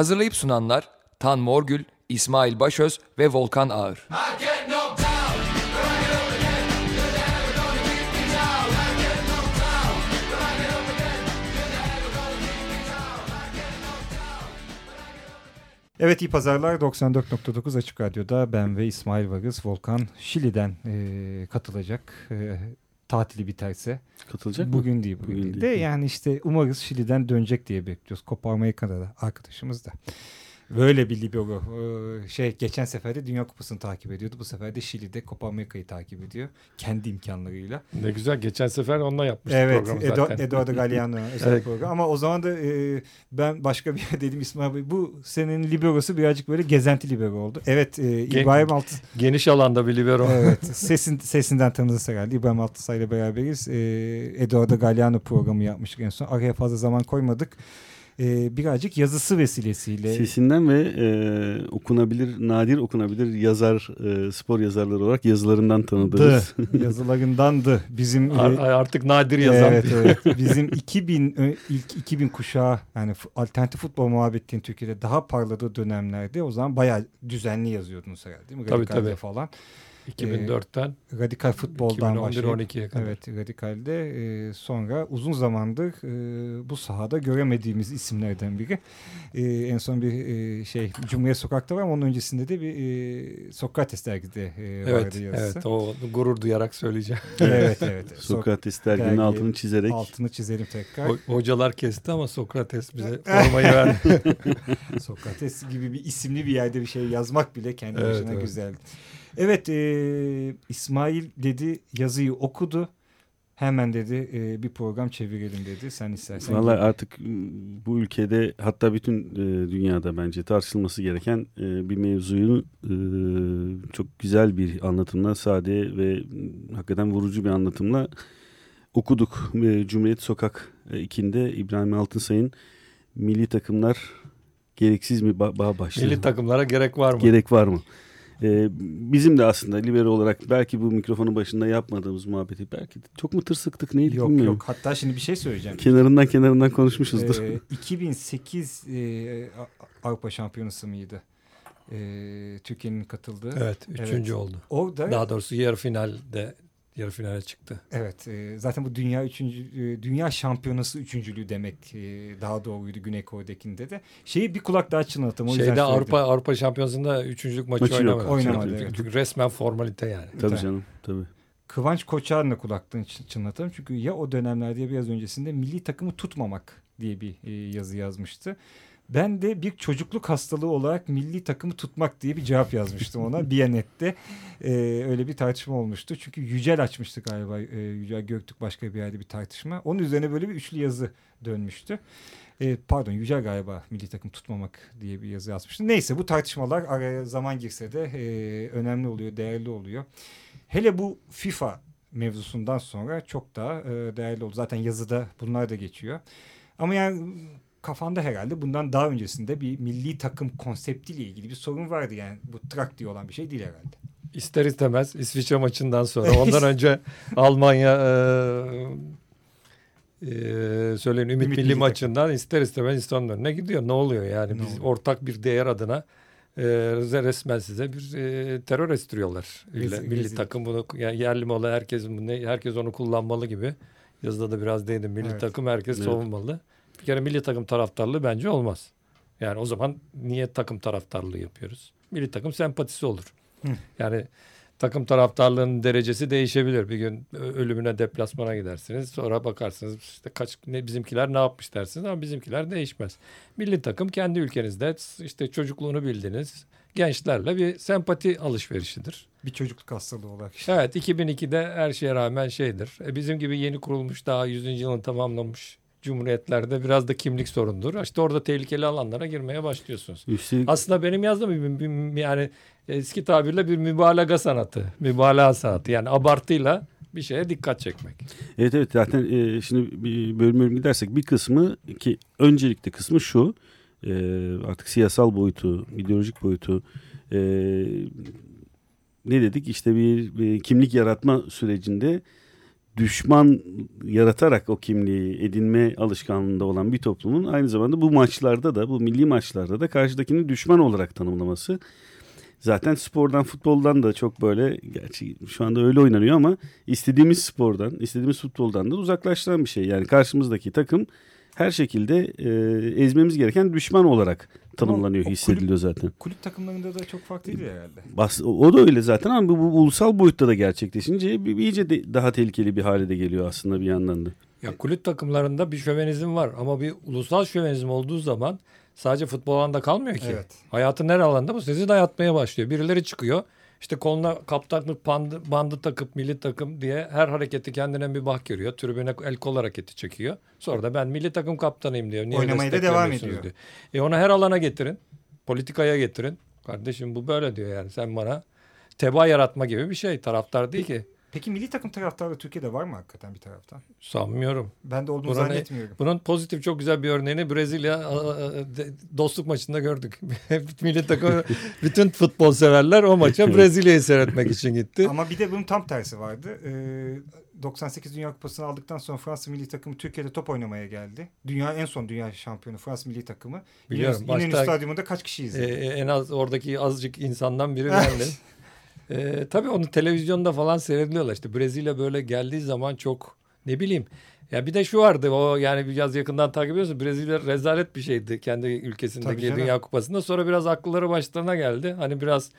Hazırlayıp sunanlar Tan Morgül, İsmail Başöz ve Volkan Ağır. Evet iyi pazarlar 94.9 Açık Radyo'da ben ve İsmail Varız Volkan Şili'den e, katılacak e, tatili biterse. Katılacak mı? Bugün değil bugün, Bugün değil. değil. De yani işte umarız Şili'den dönecek diye bekliyoruz. Copa Amerika'da da arkadaşımız da. Böyle bir libero e, şey geçen sefer de Dünya Kupası'nı takip ediyordu. Bu sefer de Şili'de Copa Amerika'yı takip ediyor. Kendi imkanlarıyla. Ne güzel. Geçen sefer onunla yapmıştık Evet programı Edo, zaten. Eduardo Galeano özel Evet. program. Ama o zaman da e, ben başka bir yer dedim İsmail Bey. Bu senin liberosu birazcık böyle gezenti libero oldu. Evet e, Gen- İbrahim Altın Geniş alanda bir libero. Evet. Sesin, sesinden tanıdınız herhalde. İbrahim Altınsay ile beraberiz. Ee, Eduardo Galeano programı yapmıştık en son. Araya fazla zaman koymadık. Ee, birazcık yazısı vesilesiyle. Sesinden ve e, okunabilir, nadir okunabilir yazar, e, spor yazarları olarak yazılarından dı, tanıdığımız. yazılarındandı. Bizim Ar- e, artık nadir yazan. Evet, evet. Bizim 2000 ö- ilk 2000 kuşağı yani alternatif futbol muhabbetinin Türkiye'de daha parladığı dönemlerde o zaman bayağı düzenli yazıyordunuz herhalde değil mi? Tabii, tabii. falan. 2004'ten Radikal futboldan başlayıp 2011-12'ye kadar. Evet Radikal'de e, sonra uzun zamandır e, bu sahada göremediğimiz isimlerden biri. E, en son bir e, şey Cumhuriyet Sokak'ta var ama onun öncesinde de bir e, Sokrates dergide e, Evet, vardı yazısı. evet o gurur duyarak söyleyeceğim. evet, evet. Sok- Sokrates derginin dergi- altını çizerek. altını çizelim tekrar. Ho- hocalar kesti ama Sokrates bize formayı verdi. Sokrates gibi bir isimli bir yerde bir şey yazmak bile kendi Evet, başına evet. güzeldi. Evet e, İsmail dedi yazıyı okudu. Hemen dedi e, bir program çevirelim dedi. Sen istersen. Vallahi gir. artık m, bu ülkede hatta bütün e, dünyada bence tartışılması gereken e, bir mevzuyu e, çok güzel bir anlatımla sade ve m, hakikaten vurucu bir anlatımla okuduk. E, Cumhuriyet Sokak e, 2'inde İbrahim Altınsay'ın milli takımlar gereksiz mi bağ, bağ başlığı. Milli takımlara gerek var mı? Gerek var mı? Ee, bizim de aslında libero olarak belki bu mikrofonun başında yapmadığımız muhabbeti belki de çok mu tırsıktık neydi Yok bilmiyorum. yok. Hatta şimdi bir şey söyleyeceğim. Kenarından kenarından konuşmuşuzdur. Ee, 2008 e, Avrupa Şampiyonası mıydı? Ee, Türkiye'nin katıldığı. Evet, üçüncü Evet. oldu. Orada Daha doğrusu yarı finalde yarı finale çıktı. Evet, e, zaten bu dünya üçüncü e, dünya şampiyonası üçüncülüğü demek e, daha doğruydu Güney Kore'dekinde de. Şeyi bir kulak daha yüzden Şeyde söyledim. Avrupa Avrupa Şampiyonası'nda üçüncülük maçı, Maçı yok. oynamadı. Oynamadı, evet. çünkü resmen formalite yani. tabii Tabii. canım tabii. Kıvanç Koçar'ın da kulaklığını çı- çınlatalım. Çünkü ya o dönemlerde ya biraz öncesinde milli takımı tutmamak diye bir e, yazı yazmıştı. Ben de bir çocukluk hastalığı olarak milli takımı tutmak diye bir cevap yazmıştım ona. Biyanet'te e, öyle bir tartışma olmuştu. Çünkü Yücel açmıştı galiba. E, Yücel Göktürk başka bir yerde bir tartışma. Onun üzerine böyle bir üçlü yazı dönmüştü. E, pardon Yücel galiba milli takım tutmamak diye bir yazı yazmıştı. Neyse bu tartışmalar araya zaman girse de e, önemli oluyor, değerli oluyor. Hele bu FIFA mevzusundan sonra çok daha e, değerli oldu. Zaten yazıda bunlar da geçiyor. Ama yani kafanda herhalde bundan daha öncesinde bir milli takım konseptiyle ilgili bir sorun vardı. Yani bu trak diye olan bir şey değil herhalde. İster istemez İsviçre maçından sonra. Ondan önce Almanya e, e, söyleyin Ümit, Ümit Milli, Milli maçından ister istemez insanın önüne gidiyor. Ne oluyor yani? Ne Biz oluyor? ortak bir değer adına e, resmen size bir e, terör estiriyorlar. Milli, Rezil- milli rezil. takım bunu yani yerli malı herkes bunu herkes onu kullanmalı gibi. Yazıda da biraz değindim. Milli Evet. takım herkes Evet. savunmalı. Bir kere milli takım taraftarlığı bence olmaz. Yani o zaman niye takım taraftarlığı yapıyoruz? Milli takım sempatisi olur. Hı. Yani takım taraftarlığının derecesi değişebilir. Bir gün ölümüne deplasmana gidersiniz. Sonra bakarsınız işte kaç ne bizimkiler ne yapmış dersiniz ama bizimkiler değişmez. Milli takım kendi ülkenizde işte çocukluğunu bildiğiniz gençlerle bir sempati alışverişidir. Bir çocukluk hastalığı olarak işte. Evet 2002'de her şeye rağmen şeydir. E, bizim gibi yeni kurulmuş daha 100. yılını tamamlamış cumhuriyetlerde biraz da kimlik sorundur. İşte orada tehlikeli alanlara girmeye başlıyorsunuz. Üstelik Aslında benim yazdığım bir, bir- bir- yani eski tabirle bir mübalağa sanatı, mübalağa sanatı yani abartıyla bir şeye dikkat çekmek. evet evet zaten e, şimdi bir bölüm bölüm gidersek bir kısmı ki öncelikli kısmı şu e, artık siyasal boyutu, ideolojik boyutu e, ne dedik işte bir, bir kimlik yaratma sürecinde düşman yaratarak o kimliği edinme alışkanlığında olan bir toplumun aynı zamanda bu maçlarda da bu milli maçlarda da karşıdakini düşman olarak tanımlaması zaten spordan futboldan da çok böyle gerçi şu anda öyle oynanıyor ama istediğimiz spordan istediğimiz futboldan da uzaklaştıran bir şey. Yani karşımızdaki takım her şekilde e, ezmemiz gereken düşman olarak tanımlanıyor, o hissediliyor zaten. Kulüp takımlarında da çok farklı değil herhalde. Bas, o da öyle zaten ama bu, bu ulusal boyutta da gerçekleşince bir, iyice de, daha tehlikeli bir hale de geliyor aslında bir yandan da. Ya kulüp takımlarında bir şövenizm var ama bir ulusal şövenizm olduğu zaman sadece futbol alanda kalmıyor ki. Evet. Hayatın her alanda bu sizi dayatmaya başlıyor. Birileri çıkıyor. İşte koluna kaptanlık bandı, bandı takıp milli takım diye her hareketi kendine bir bak görüyor. Tribüne el kol hareketi çekiyor. Sonra da ben milli takım kaptanıyım diyor. Niye Oynamaya da devam ediyor. Diyor. E onu her alana getirin. Politikaya getirin. Kardeşim bu böyle diyor yani. Sen bana teba yaratma gibi bir şey. Taraftar değil ki. Peki milli takım taraftarı Türkiye'de var mı hakikaten bir taraftan? Sanmıyorum. Ben de olduğunu Buranın- zannetmiyorum. Bunun pozitif çok güzel bir örneğini Brezilya a, de- dostluk maçında gördük. Milli takım bütün futbol severler o maça Brezilya'yı seyretmek için gitti. Ama bir de bunun tam tersi vardı. Ee, 98 Dünya Kupası'nı aldıktan sonra Fransız milli takımı Türkiye'de top oynamaya geldi. Dünya en son dünya şampiyonu Fransız milli takımı. Biliyorum, İnönü, İnönü başta- Stadyumunda kaç kişi izledi? en az oradaki azıcık insandan biri bendim. Ee, tabii onu televizyonda falan seyrediliyorlar. İşte Brezilya böyle geldiği zaman çok ne bileyim. Ya bir de şu vardı o yani biraz yakından takip ediyorsun. Brezilya rezalet bir şeydi kendi Tabii ülkesindeki canım. Dünya Kupası'nda. Sonra biraz akılları başlarına geldi. Hani biraz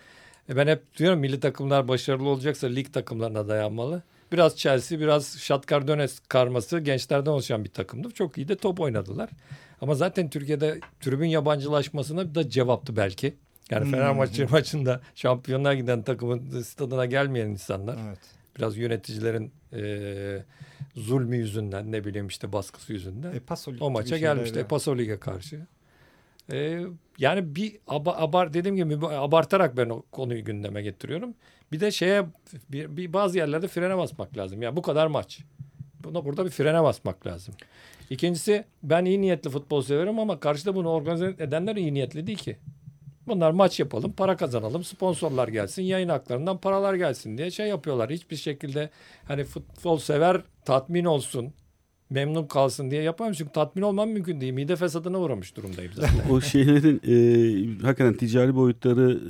e, ben hep diyorum milli takımlar başarılı olacaksa lig takımlarına dayanmalı. Biraz Chelsea, biraz Shakhtar Donetsk karması gençlerden oluşan bir takımdı. Çok iyi de top oynadılar. Ama zaten Türkiye'de tribün yabancılaşmasına da cevaptı belki. Yani Hmm. Fenerbahçe maçında şampiyonluğa giden takımın stadına gelmeyen insanlar. Evet. Biraz yöneticilerin e, zulmü yüzünden ne bileyim işte baskısı yüzünden. E, o maça gelmişti de- Paso Lig'e karşı. E, yani bir aba, abar dediğim gibi abartarak ben o konuyu gündeme getiriyorum. Bir de şeye bir, bir bazı yerlerde frene basmak lazım. Ya bu kadar maç. Buna burada bir frene basmak lazım. İkincisi ben iyi niyetli futbol severim ama karşıda bunu organize edenler iyi niyetli değil ki. Bunlar maç yapalım, para kazanalım, sponsorlar gelsin, yayın haklarından paralar gelsin diye şey yapıyorlar. Hiçbir şekilde hani futbol sever tatmin olsun, memnun kalsın diye yapamıyorum. Çünkü tatmin olmam mümkün değil. Mide fesadına uğramış durumdayım zaten. O şeylerin e, hakikaten ticari boyutları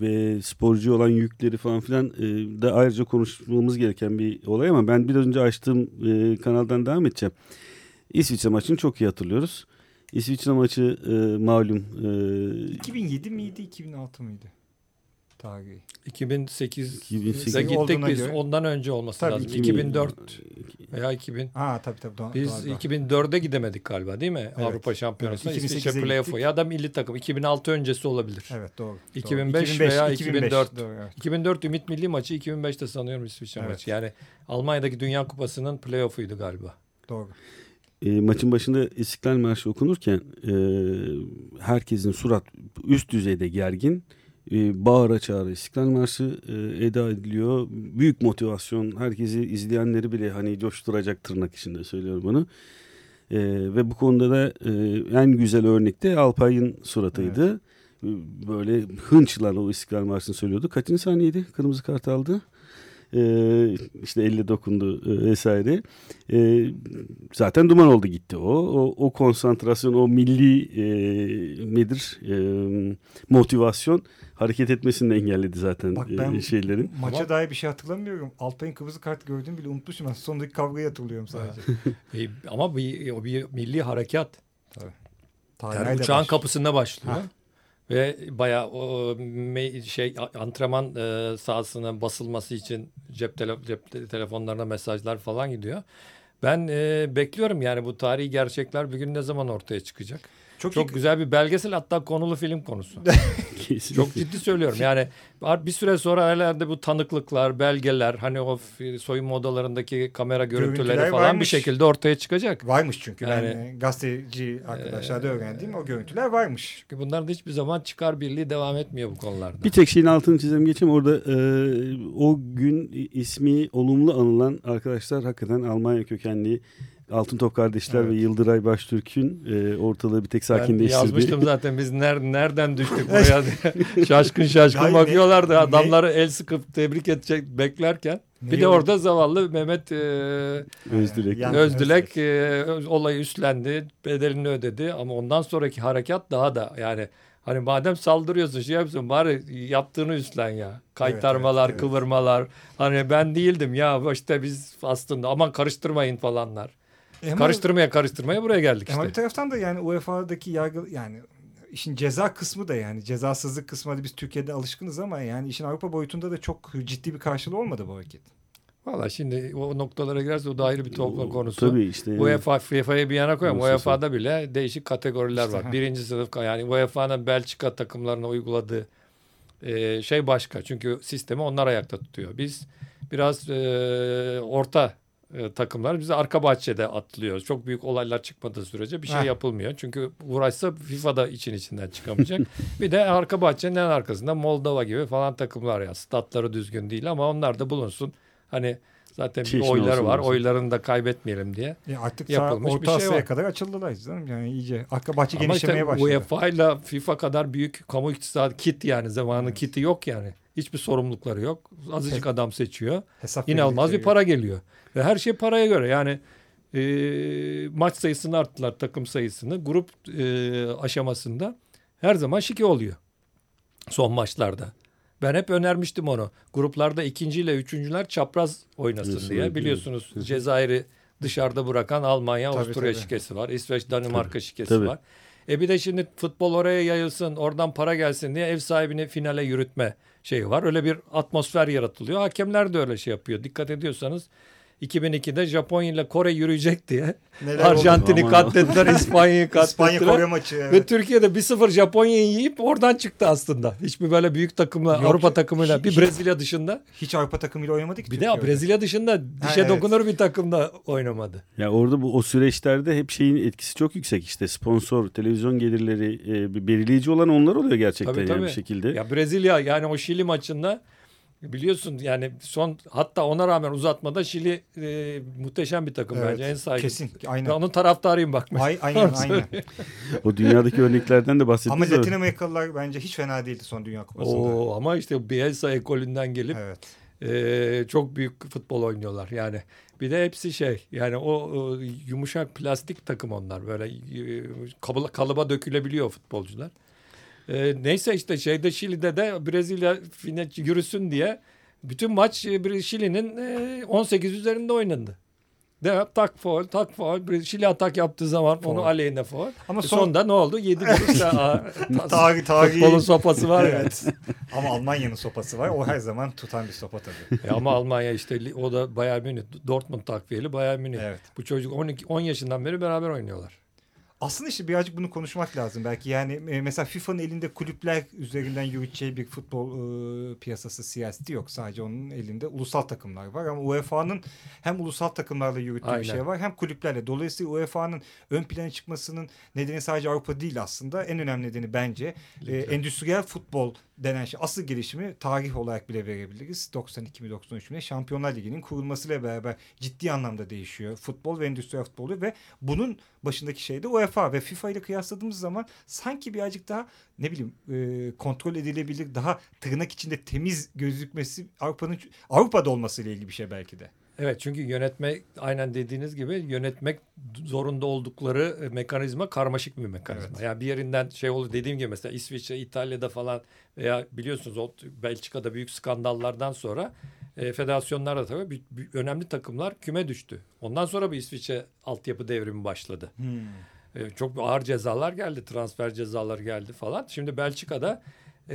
ve sporcu olan yükleri falan filan e, da ayrıca konuşmamız gereken bir olay ama ben biraz önce açtığım e, kanaldan devam edeceğim. İsviçre maçını çok iyi hatırlıyoruz. İsviçre maçı e, malum e, 2007 miydi 2006 mıydı? Tarihi. 2008 2008 'de gittik olduğuna biz. göre- Ondan önce olması Tabii, lazım. 2000 2004 veya 2000. Ha tabii tabii. Doğal, Biz doğal. 2004'e gidemedik galiba değil mi? Avrupa Şampiyonası'na Evet, İsviçre 2008'e playoff'u ya da milli takım 2006 öncesi olabilir. Evet doğru. 2005 doğru. veya 2004. Doğru, evet. 2004 Ümit Milli maçı 2005'te sanıyorum İsviçre Evet. maçı. Yani Almanya'daki Dünya Kupası'nın playoff'uydu galiba. doğru. E, maçın başında İstiklal Marşı okunurken e, herkesin surat üst düzeyde gergin. E, bağıra çağıra İstiklal Marşı e, eda ediliyor. Büyük motivasyon. Herkesi izleyenleri bile hani coşturacak tırnak içinde söylüyorum bunu. E, ve bu konuda da e, en güzel örnek de Alpay'ın suratıydı. E, Böyle hınçla o İstiklal Marşı'nı söylüyordu. Kaçıncı saniyeydi? Kırmızı kart aldı. E, işte elle dokundu e, vesaire. E, zaten duman oldu gitti o. O, o konsantrasyon, o milli e, nedir e, motivasyon hareket etmesini engelledi zaten Bak e, ben şeylerin. maça Ama- dair bir şey hatırlamıyorum. Altay'ın kırmızı kart gördüğümü bile unutmuşum. Ben sondaki kavgayı hatırlıyorum sadece. E, ama bir, o bir milli harekat. Tarih Yani uçağın baş- kapısında başlıyor. Ha. Ve bayağı o me- şey antrenman e, sahasına basılması için cep, tele, cep te- telefonlarına mesajlar falan gidiyor. Ben e, bekliyorum yani bu tarihi gerçekler bir gün ne zaman ortaya çıkacak. Çok, Çok iyi- güzel bir belgesel hatta konulu film konusu. Çok ciddi söylüyorum. Yani bir süre sonra herhalde bu tanıklıklar, belgeler, hani o soyunma odalarındaki kamera görüntüleri Görüntüler falan bir varmış. şekilde ortaya çıkacak. Varmış çünkü. Yani- e, gazeteci arkadaşlarda Ee, öğrendiğim o görüntüler varmış. Çünkü bunların da hiçbir zaman çıkar birliği devam etmiyor bu konularda. Bir tek şeyin altını çizeyim geçeyim. Orada e, o gün ismi olumlu anılan arkadaşlar hakikaten Almanya kökenli Altın Top kardeşler Evet. ve Yıldıray Baştürk'ün e, ortalığı bir tek Ben sakinleştirdi. yazmıştım zaten biz ner, nereden düştük buraya diye. şaşkın şaşkın Hayır, bakıyorlardı. ne- Adamları el sıkıp tebrik edecek beklerken. Ne bir de orada zavallı Mehmet e, Özdilek. Yani- Özdilek e, olayı üstlendi, bedelini ödedi ama ondan sonraki harekat daha da yani hani madem saldırıyorsun şey yapıyorsun bari yaptığını üstlen ya. Kaytarmalar, evet, evet. kıvırmalar. Hani ben değildim ya işte biz aslında aman karıştırmayın falanlar. Ama- Karıştırmaya karıştırmaya buraya geldik Ama işte. bir taraftan da yani UEFA'daki yargı yani işin ceza kısmı da yani cezasızlık kısmı hadi biz Türkiye'de alışkınız ama yani işin Avrupa boyutunda da çok ciddi bir karşılığı olmadı bu hareket. Valla şimdi o noktalara girerse o da ayrı bir topla O- konusu. Tabii işte. yani. UEFA, FIFA'yı bir yana koyalım. UEFA'da bile değişik kategoriler İşte, var. ha. Birinci sınıf yani UEFA'nın Belçika takımlarına uyguladığı e, şey başka. Çünkü sistemi onlar ayakta tutuyor. Biz biraz e, orta e, takımlar bize arka bahçede atlıyoruz. Çok büyük olaylar çıkmadığı sürece bir şey Ha. yapılmıyor. Çünkü uğraşsa FIFA da için içinden çıkamayacak. bir de arka bahçenin en arkasında Moldova gibi falan takımlar ya. Statları düzgün değil ama onlar da bulunsun. Hani zaten bir Çeşni oyları olsun var. diyorsun. Oylarını da kaybetmeyelim diye. Yani artık Yapılmış Orta bir şey var. kadar açıldılar canım. Yani iyice arka bahçe Ama genişlemeye işte başladı. UEFA ile FIFA kadar büyük kamu iktisadı kit yani zamanın kiti yok yani. Hiçbir sorumlulukları yok. Azıcık adam seçiyor. Hesap İnanılmaz bir para geliyor. Ve her şey paraya göre. Yani e, maç sayısını arttılar takım sayısını. Grup e, aşamasında her zaman şike oluyor. Son maçlarda. Ben hep önermiştim onu. Gruplarda ikinci ile üçüncüler çapraz oynasın Diyorsun, diye. Biliyorsunuz Cezayir'i dışarıda bırakan Almanya, Tabii, Avusturya tabii. şikesi var. İsveç, Danimarka şikesi tabii. var. E bir de şimdi futbol oraya yayılsın, oradan para gelsin diye ev sahibini finale yürütme şeyi var. Öyle bir atmosfer yaratılıyor. Hakemler de öyle şey yapıyor. Dikkat ediyorsanız 2002'de Japonya ile Kore yürüyecek diye Neler Arjantin'i katlettiler, İspanya'yı oldu? İspanya katlettiler. Kore maçı. Ve Evet. Türkiye'de 1-0 Japonya'yı yiyip oradan çıktı aslında. Hiçbir böyle büyük takımla, Yok, Avrupa takımıyla, bir hiç- Brezilya dışında. Hiç Avrupa takımıyla oynamadı ki Bir de Türkiye. Brezilya dışında dişe evet. dokunur bir takımda oynamadı. Ya orada bu o süreçlerde hep şeyin etkisi çok yüksek işte sponsor, televizyon gelirleri e, bir belirleyici olan onlar oluyor gerçekten Tabii, yani tabii. bir şekilde. Ya Brezilya yani o Şili maçında biliyorsun yani son hatta ona rağmen uzatmada Şili e, muhteşem bir takım Evet, bence en saygı. Kesin. Ben Aynen. onun taraftarıyım bak. Ay, aynen aynen. O dünyadaki örneklerden de Ama bahsettiniz. Latin Amerikalılar bence hiç fena değildi son Dünya Kupası'nda. Oo, ama işte Bielsa ekolünden gelip Evet. e, çok büyük futbol oynuyorlar yani. Bir de hepsi şey yani o, o yumuşak plastik takım onlar böyle e, kalıba dökülebiliyor futbolcular. E, neyse işte şeyde Şili'de de Brezilya fine yürüsün diye bütün maç e, bir- Şili'nin e, 18 üzerinde oynandı. De tak foul, tak foul. Şili atak yaptığı zaman onu Foul. aleyhine foul. Ama E, son Sonunda ne oldu? 7 vuruş da Tarihi- tarihi- futbolun sopası var ya. evet. Ama Almanya'nın sopası var. O her zaman tutan bir sopa tabii. E ama Almanya işte o da Bayern Münih. Dortmund takviyeli Bayern Münih. Evet. Bu çocuk 12 10 yaşından beri beraber oynuyorlar. Aslında işte birazcık bunu konuşmak lazım belki. Yani e, mesela FIFA'nın elinde kulüpler üzerinden yürüteceği bir futbol e, piyasası siyaseti yok. Sadece onun elinde ulusal takımlar var. Ama UEFA'nın hem ulusal takımlarla yürüttüğü Aynen. bir şey var hem kulüplerle. Dolayısıyla UEFA'nın ön plana çıkmasının nedeni sadece Avrupa değil aslında. En önemli nedeni bence e, endüstriyel futbol denen şey asıl gelişimi tarih olarak bile verebiliriz. 92 mi 93 mi Şampiyonlar Ligi'nin kurulmasıyla beraber ciddi anlamda değişiyor. Futbol ve endüstriyel futbolu ve bunun başındaki şey de UEFA ve FIFA ile kıyasladığımız zaman sanki birazcık daha ne bileyim e, kontrol edilebilir daha tırnak içinde temiz gözükmesi Avrupa'nın Avrupa'da olmasıyla ilgili bir şey belki de. Evet çünkü yönetme aynen dediğiniz gibi yönetmek zorunda oldukları e, mekanizma karmaşık bir mekanizma. Evet. Yani bir yerinden şey olur dediğim gibi mesela İsviçre, İtalya'da falan veya biliyorsunuz o Belçika'da büyük skandallardan sonra e, federasyonlarda tabii bir- bir- önemli takımlar küme düştü. Ondan sonra bir İsviçre altyapı devrimi başladı. E, çok ağır cezalar geldi. Transfer cezaları geldi falan. Şimdi Belçika'da e,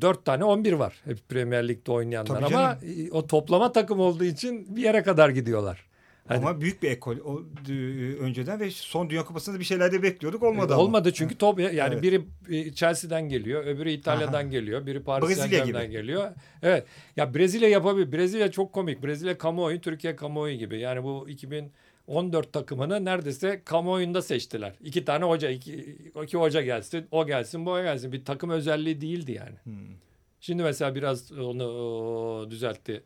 4 tane 11 var. Hep Premier Lig'de oynayanlar Tabii ama e, o toplama takım olduğu için bir yere kadar gidiyorlar. Hani- Ama büyük bir ekol o, e, önceden ve son Dünya Kupası'nda bir şeyler de bekliyorduk olmadı ama. Olmadı çünkü top yani Evet. biri e, Chelsea'den geliyor, öbürü İtalya'dan Aha. geliyor, biri Paris Saint-Germain'den geliyor. Evet. Ya Brezilya yapabilir. Brezilya çok komik. Brezilya kamuoyu, Türkiye kamuoyu gibi. Yani bu 2014 takımını neredeyse kamuoyunda seçtiler. İki tane hoca, iki, iki hoca gelsin, o gelsin, bu gelsin. Bir takım özelliği değildi yani. Hmm. Şimdi mesela biraz onu o, düzeltti.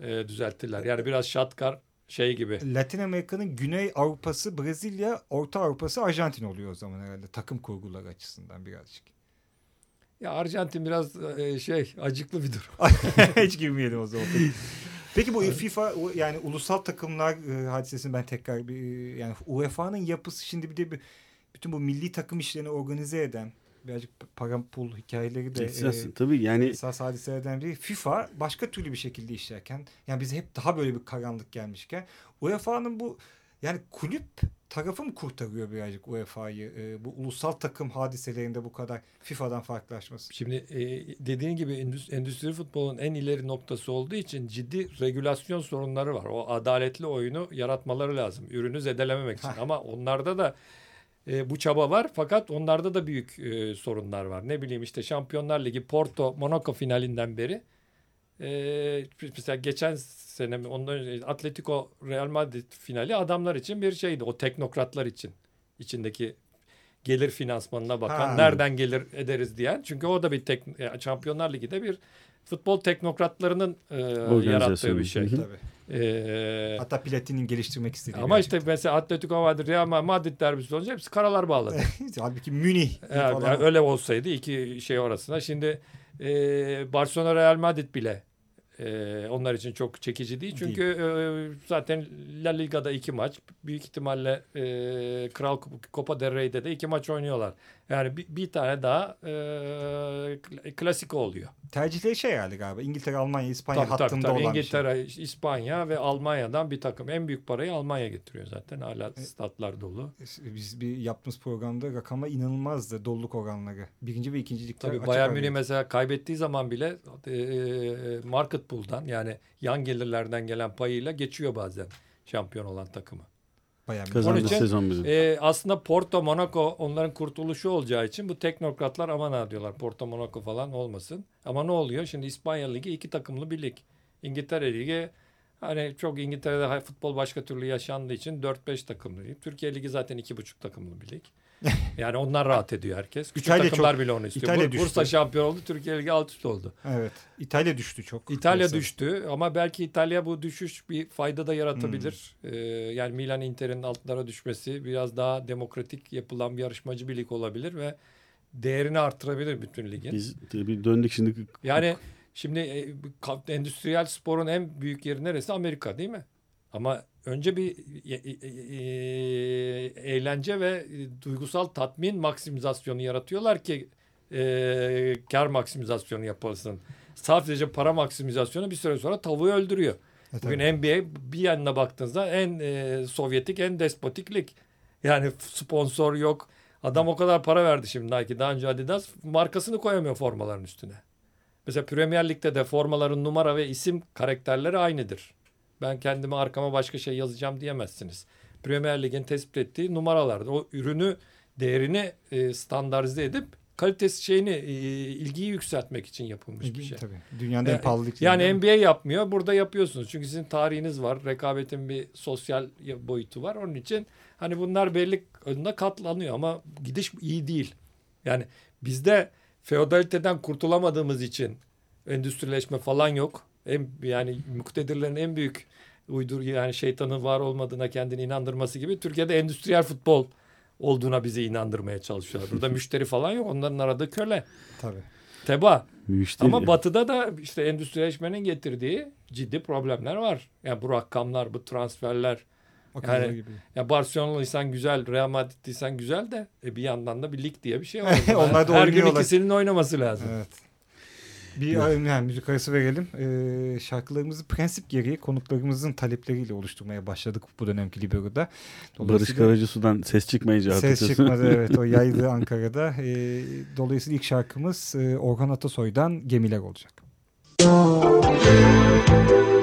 e, düzelttiler. Yani biraz Şatkar şey gibi. Latin Amerika'nın Güney Avrupa'sı Brezilya, Orta Avrupa'sı Arjantin oluyor o zaman herhalde takım kurguları açısından birazcık. Ya Arjantin biraz e, şey acıklı bir durum. Hiç girmeyelim o zaman. Peki bu FIFA yani ulusal takımlar e, hadisesini ben tekrar bir e, yani UEFA'nın yapısı şimdi bir de bir, bütün bu milli takım işlerini organize eden birazcık para pul hikayeleri de Esas, e, tabii yani esas hadiselerden biri. FIFA başka türlü bir şekilde işlerken yani bize hep daha böyle bir karanlık gelmişken UEFA'nın bu yani kulüp tarafı mı kurtarıyor birazcık UEFA'yı e, bu ulusal takım hadiselerinde bu kadar FIFA'dan farklılaşması? Şimdi e, dediğin gibi endüstri, endüstri futbolun en ileri noktası olduğu için ciddi regülasyon sorunları var. O adaletli oyunu yaratmaları lazım. Ürünü zedelememek için. Ama onlarda da e, bu çaba var fakat onlarda da büyük e, sorunlar var. Ne bileyim işte Şampiyonlar Ligi Porto Monaco finalinden beri e, mesela geçen sene ondan önce Atletico Real Madrid finali adamlar için bir şeydi. O teknokratlar için içindeki gelir finansmanına bakan, Ha. nereden gelir ederiz diyen. Çünkü o da bir tek e, Şampiyonlar Ligi'de bir futbol teknokratlarının e, yarattığı bir şey. Tabii. E, Hatta Platini'nin geliştirmek istediği. ama işte mesela Atletico Madrid, Real Madrid derbisi olunca hepsi karalar bağladı. Halbuki Münih Yani, falan. yani öyle olsaydı iki şey arasında. Şimdi e, Barcelona Real Madrid bile e, onlar için çok çekici değil. Çünkü e, zaten La Liga'da iki maç. Büyük ihtimalle e, Kral Copa del Rey'de de iki maç oynuyorlar. Yani bir, bir tane daha e, kl- klasiko oluyor. Tercihleri şey herhalde galiba. İngiltere, Almanya, İspanya Tabii, tabii, hattında tabii. olan bir şey. İngiltere, İspanya ve Almanya'dan bir takım. En büyük parayı Almanya getiriyor zaten. Hala E, statlar dolu. şey. Biz bir yaptığımız programda rakamlar inanılmazdı. Doluluk oranları. Birinci ve ikinci ligler Tabii Bayern. Münih mesela kaybettiği zaman bile e, market pool'dan yani yan gelirlerden gelen payıyla geçiyor bazen şampiyon olan takımı. Münih. Kazandı Onun için, sezon bizim. E, aslında Porto, Monaco onların kurtuluşu olacağı için bu teknokratlar aman ha diyorlar. Porto, Monaco falan olmasın. Ama ne oluyor? Şimdi İspanya Ligi iki takımlı bir lig. İngiltere Ligi hani çok İngiltere'de futbol başka türlü yaşandığı için 4-5 takımlı lig. Türkiye Ligi zaten 2,5 takımlı bir lig. Yani onlar rahat ediyor herkes. Küçük İtalya takımlar çok- bile onu istiyor. İtalya Bur- Bursa düştü. şampiyon oldu. Türkiye Ligi alt üst oldu. Evet. İtalya düştü çok. İtalya Mesela. düştü ama belki İtalya bu düşüş bir fayda da yaratabilir. Ee, yani Milan Inter'in altlara düşmesi biraz daha demokratik yapılan bir yarışmacı bir lig olabilir ve değerini artırabilir bütün ligin. Biz bir döndük şimdi. Yani şimdi e, endüstriyel sporun en büyük yeri neresi? Amerika değil mi? Ama önce bir e, e, e, eğlence ve e, duygusal tatmin maksimizasyonu yaratıyorlar ki e, kar maksimizasyonu yapılsın. Sadece para maksimizasyonu bir süre sonra tavuğu öldürüyor. E, tabii. Bugün NBA bir yanına baktığınızda en e, Sovyetik, en despotik lig. Yani sponsor yok. Adam o kadar para verdi şimdi Nike. Daha önce Adidas markasını koyamıyor formaların üstüne. Mesela Premier Lig'de de formaların numara ve isim karakterleri aynıdır. Ben kendime arkama başka şey yazacağım diyemezsiniz. Premier Lig'in tespit ettiği numaralardır. O ürünü, değerini e, standartize edip kalitesi şeyini, e, ilgiyi yükseltmek için yapılmış bir şey. Tabii. Dünyanın en Yani- pahalı liglerinden. Yani NBA yapmıyor. Burada yapıyorsunuz. Çünkü sizin tarihiniz var. Rekabetin bir sosyal boyutu var. Onun için hani bunlar belli önüne katlanıyor ama gidiş iyi değil. Yani bizde feodaliteden kurtulamadığımız için endüstrileşme falan yok. En, yani muktedirlerin en büyük uydur yani şeytanın var olmadığına kendini inandırması gibi Türkiye'de endüstriyel futbol olduğuna bizi inandırmaya çalışıyorlar. Burada müşteri falan yok. Onların aradığı köle. Tabii. Teba. Müşteri. Ama batıda da işte endüstrileşmenin getirdiği ciddi problemler var. Yani bu rakamlar, bu transferler. Kadar Yani- gibi. Ya Barcelona'lıysan güzel, Real Madrid'liysen güzel de e bir yandan da bir lig diye bir şey var. Onlar da Her gün ikisinin oynaması lazım. Evet. Bir yani müzik arası verelim. Ee, şarkılarımızı prensip gereği konuklarımızın talepleriyle oluşturmaya başladık bu dönemki Libero'da. Barış Karacasu'dan ses çıkmayınca. Ses çıkmadı evet o yaydı Ankara'da. Ee, dolayısıyla ilk şarkımız e, Orhan Atasoy'dan Gemiler olacak. Gemiler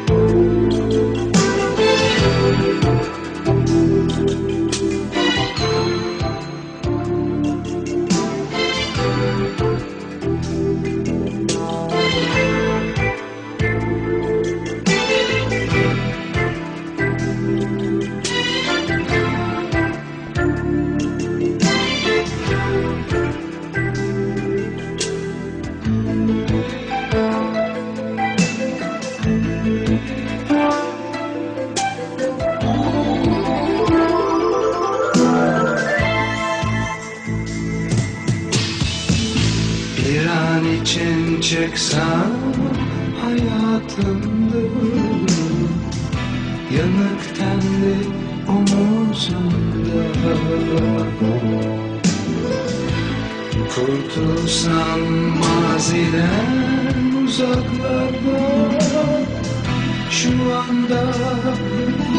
Kurtulsam maziden uzaklarda Şu anda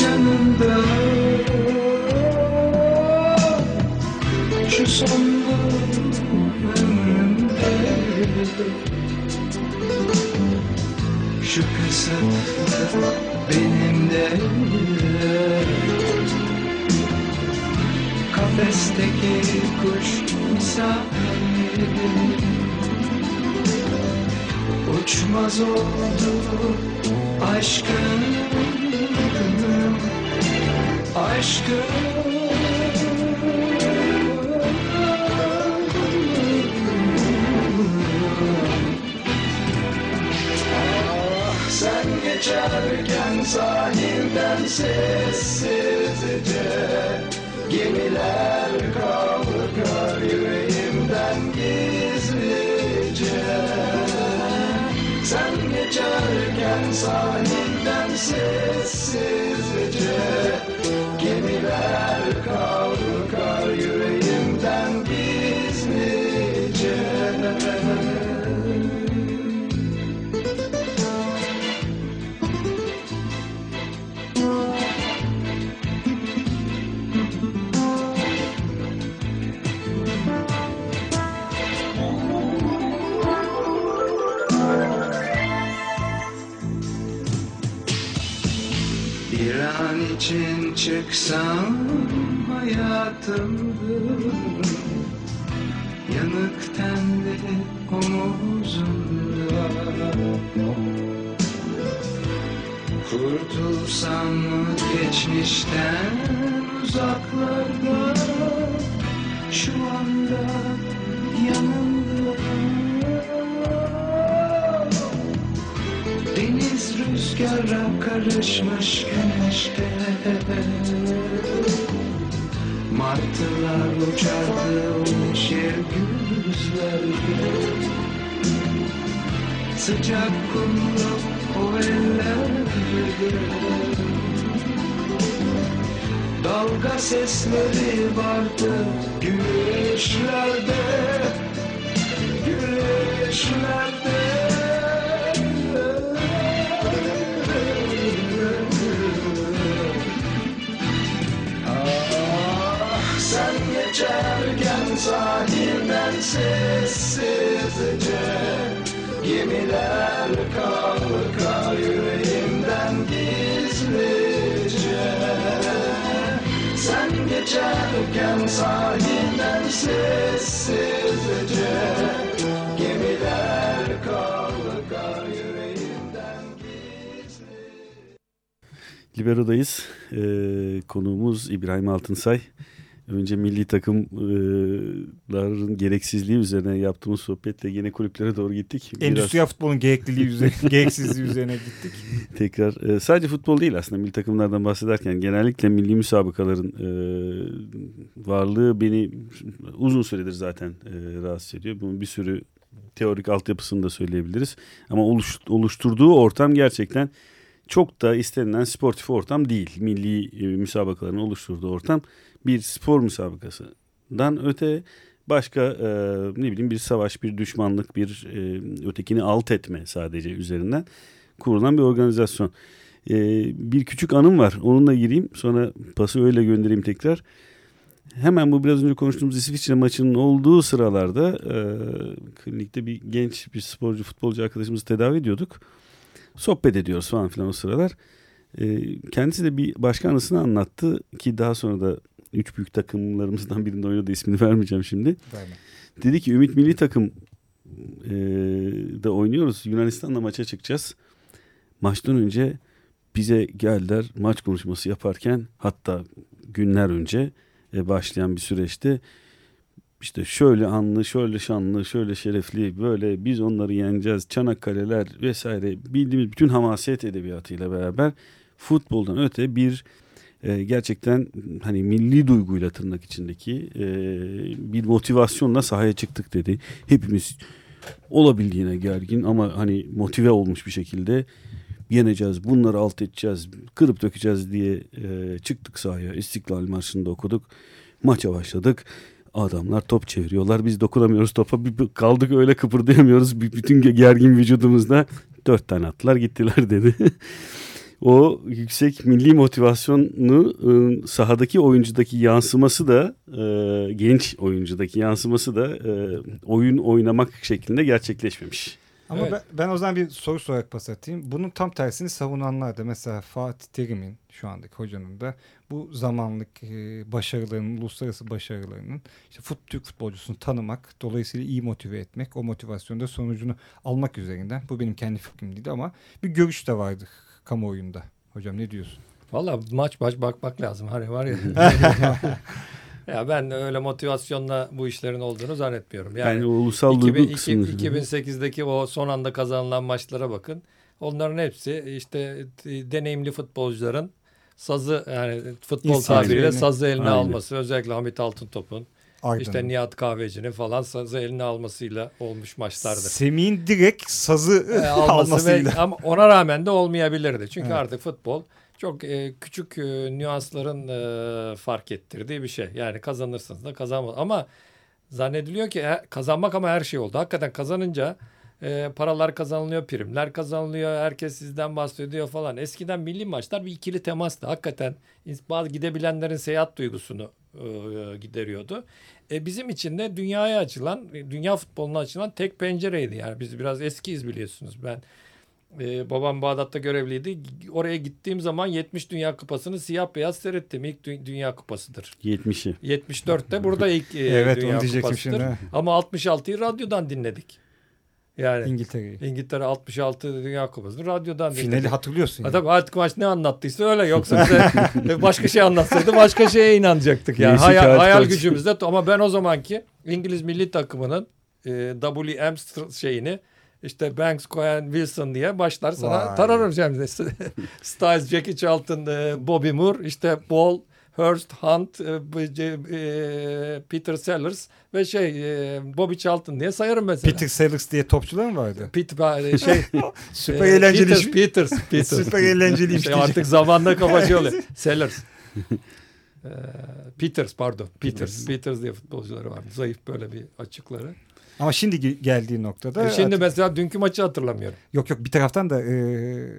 yanımda. Şu son ömrümde Şu kısıtlı benim de Kafesteki kuş misafir Uçmaz oldu aşkım Aşkım Ah sen geçerken sahilden sessizce Gemiler kalkar yüreğimden gizlice. Sen geçerken sahilden sessizce çıksam hayatımdır Yanık tenli omuzumda. Kurtulsam geçmişten uzaklarda? Şu anda yanımda. Deniz rüzgara karışmış güneşte Martılar uçardı o yeşil güzlerde Sıcak kumlu o ellerde Dalga sesleri vardı güneşlerde Ah sessizce Gemiler kalkar yüreğimden gizlice Sen geçerken sahilden sessizce Gemiler kalkar yüreğimden gizlice Libero'dayız. Ee, konuğumuz İbrahim Altınsay. Önce milli takımların gereksizliği üzerine yaptığımız sohbetle yine kulüplere doğru gittik. Endüstriyel futbolun gerekliliği üzerine, gereksizliği üzerine gittik. tekrar e, sadece futbol değil aslında milli takımlardan bahsederken genellikle milli müsabakaların e, varlığı beni uzun süredir zaten e, rahatsız ediyor. Bunun bir sürü teorik altyapısını da söyleyebiliriz. Ama oluş, oluşturduğu ortam gerçekten çok da istenilen sportif ortam değil. Milli müsabakaların oluşturduğu ortam bir spor müsabakasından öte başka e, ne bileyim bir savaş, bir düşmanlık, bir e, ötekini alt etme sadece üzerinden kurulan bir organizasyon. E, bir küçük anım var. Onunla gireyim. Sonra pası öyle göndereyim tekrar. Hemen bu biraz önce konuştuğumuz İsviçre maçının olduğu sıralarda e, klinikte bir genç bir sporcu, futbolcu arkadaşımızı tedavi ediyorduk. Sohbet ediyoruz falan filan o sıralar. E, kendisi de bir başka anısını anlattı ki daha sonra da üç büyük takımlarımızdan birinde oynadı ismini vermeyeceğim şimdi. Verme. Dedi ki Ümit Milli Takım e, da oynuyoruz. Yunanistan'la maça çıkacağız. Maçtan önce bize geldiler maç konuşması yaparken hatta günler önce e, başlayan bir süreçte işte şöyle anlı, şöyle şanlı, şöyle şerefli böyle biz onları yeneceğiz. Çanakkale'ler vesaire bildiğimiz bütün hamaset edebiyatıyla beraber futboldan öte bir e, gerçekten hani milli duyguyla tırnak içindeki e, bir motivasyonla sahaya çıktık dedi. Hepimiz olabildiğine gergin ama hani motive olmuş bir şekilde yeneceğiz, bunları alt edeceğiz, kırıp dökeceğiz diye e, çıktık sahaya. İstiklal Marşı'nda okuduk. Maça başladık. Adamlar top çeviriyorlar. Biz dokunamıyoruz topa. Bir, kaldık öyle kıpırdayamıyoruz. Bütün gergin vücudumuzda dört tane attılar gittiler dedi. o yüksek milli motivasyonu e, sahadaki oyuncudaki yansıması da e, genç oyuncudaki yansıması da e, oyun oynamak şeklinde gerçekleşmemiş. Ama Evet. ben, ben o zaman bir soru sorarak pas atayım. Bunun tam tersini savunanlar da mesela Fatih Terim'in şu andaki hocanın da bu zamanlık e, başarılarının, uluslararası başarılarının işte fut, Türk futbolcusunu tanımak, dolayısıyla iyi motive etmek, o motivasyonda sonucunu almak üzerinden. Bu benim kendi fikrim değil ama bir görüş de vardı kamuoyunda. Hocam ne diyorsun? Valla maç maç bakmak lazım. Hani var ya. ya ben öyle motivasyonla bu işlerin olduğunu zannetmiyorum. Yani, Yani, ulusal 2000 duygu iki- kısmını. 2008'deki o son anda kazanılan maçlara bakın. Onların hepsi işte deneyimli futbolcuların sazı yani futbol İnisiyatifini. tabiriyle sazı eline Aynen. alması. Özellikle Hamit Altıntop'un Arda'nın. işte Nihat Kahveci'nin falan sazı eline almasıyla olmuş maçlardır. Semih'in direkt sazı E, alması almasıyla. ve, ama ona rağmen de olmayabilirdi. Çünkü Evet. artık futbol çok e, küçük e, nüansların e, fark ettirdiği bir şey. Yani kazanırsınız da kazanmaz. Ama zannediliyor ki e, kazanmak ama her şey oldu. Hakikaten kazanınca e, paralar kazanılıyor, primler kazanılıyor, herkes sizden bahsediyor falan. Eskiden milli maçlar bir ikili temastı. Hakikaten bazı gidebilenlerin seyahat duygusunu gideriyordu. E, bizim için de dünyaya açılan, e, dünya futboluna açılan tek pencereydi. Yani biz biraz eskiyiz biliyorsunuz. Ben e, babam Bağdat'ta görevliydi. Oraya gittiğim zaman 70 Dünya Kupası'nı siyah beyaz seyrettim. İlk Dü- Dünya Kupası'dır. 70'i. 74'te burada ilk e, evet Dünya onu diyecektim Kupası'dır. şimdi. Ama 66'yı radyodan dinledik. Yani İngiltere'yi. İngiltere 66 Dünya Kupası'nı radyodan dinledik. Finali hatırlıyorsun. Ha, yani. tabii artık maç ne anlattıysa öyle yoksa bize başka şey anlatsaydı başka şeye inanacaktık yani Değişik hayal, hayal gücümüzde ama ben o zamanki İngiliz milli takımının e, WM şeyini işte Banks, Cohen, Wilson diye başlar sana Vay. tararım şimdi. Styles, Jackie Charlton, e, Bobby Moore, işte Ball, Hurst, Hunt, e, e, Peter Sellers ve şey e, Bobby Charlton diye sayarım mesela. Peter Sellers diye topçular mı vardı? Pete, e, şey Süper e, eğlenceli Peters. Peters, Peters. Süper eğlenceli iş İşte diyecek. artık zamanda kafa oluyor. Sellers. Peters pardon. Peters. Peters diye futbolcuları vardı. Zayıf böyle bir açıkları. Ama şimdi ge- geldiği noktada E, Şimdi artık- mesela dünkü maçı hatırlamıyorum. yok yok bir taraftan da e,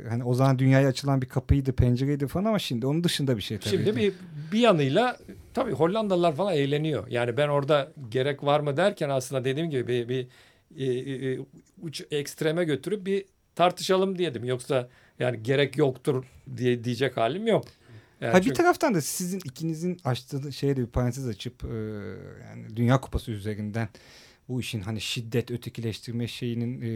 hani o zaman dünyaya açılan bir kapıydı, pencereydi falan ama şimdi onun dışında bir şey tabii. Şimdi bir bir yanıyla tabii Hollandalılar falan eğleniyor. Yani ben orada gerek var mı derken aslında dediğim gibi bir, bir e, e, uç ekstreme götürüp bir tartışalım diyedim. Yoksa yani gerek yoktur diye diyecek halim yok. Yani ha bir çünkü- taraftan da sizin ikinizin açtığı şeye de bir parantez açıp e, yani Dünya Kupası üzerinden bu işin hani şiddet ötekileştirme şeyinin e,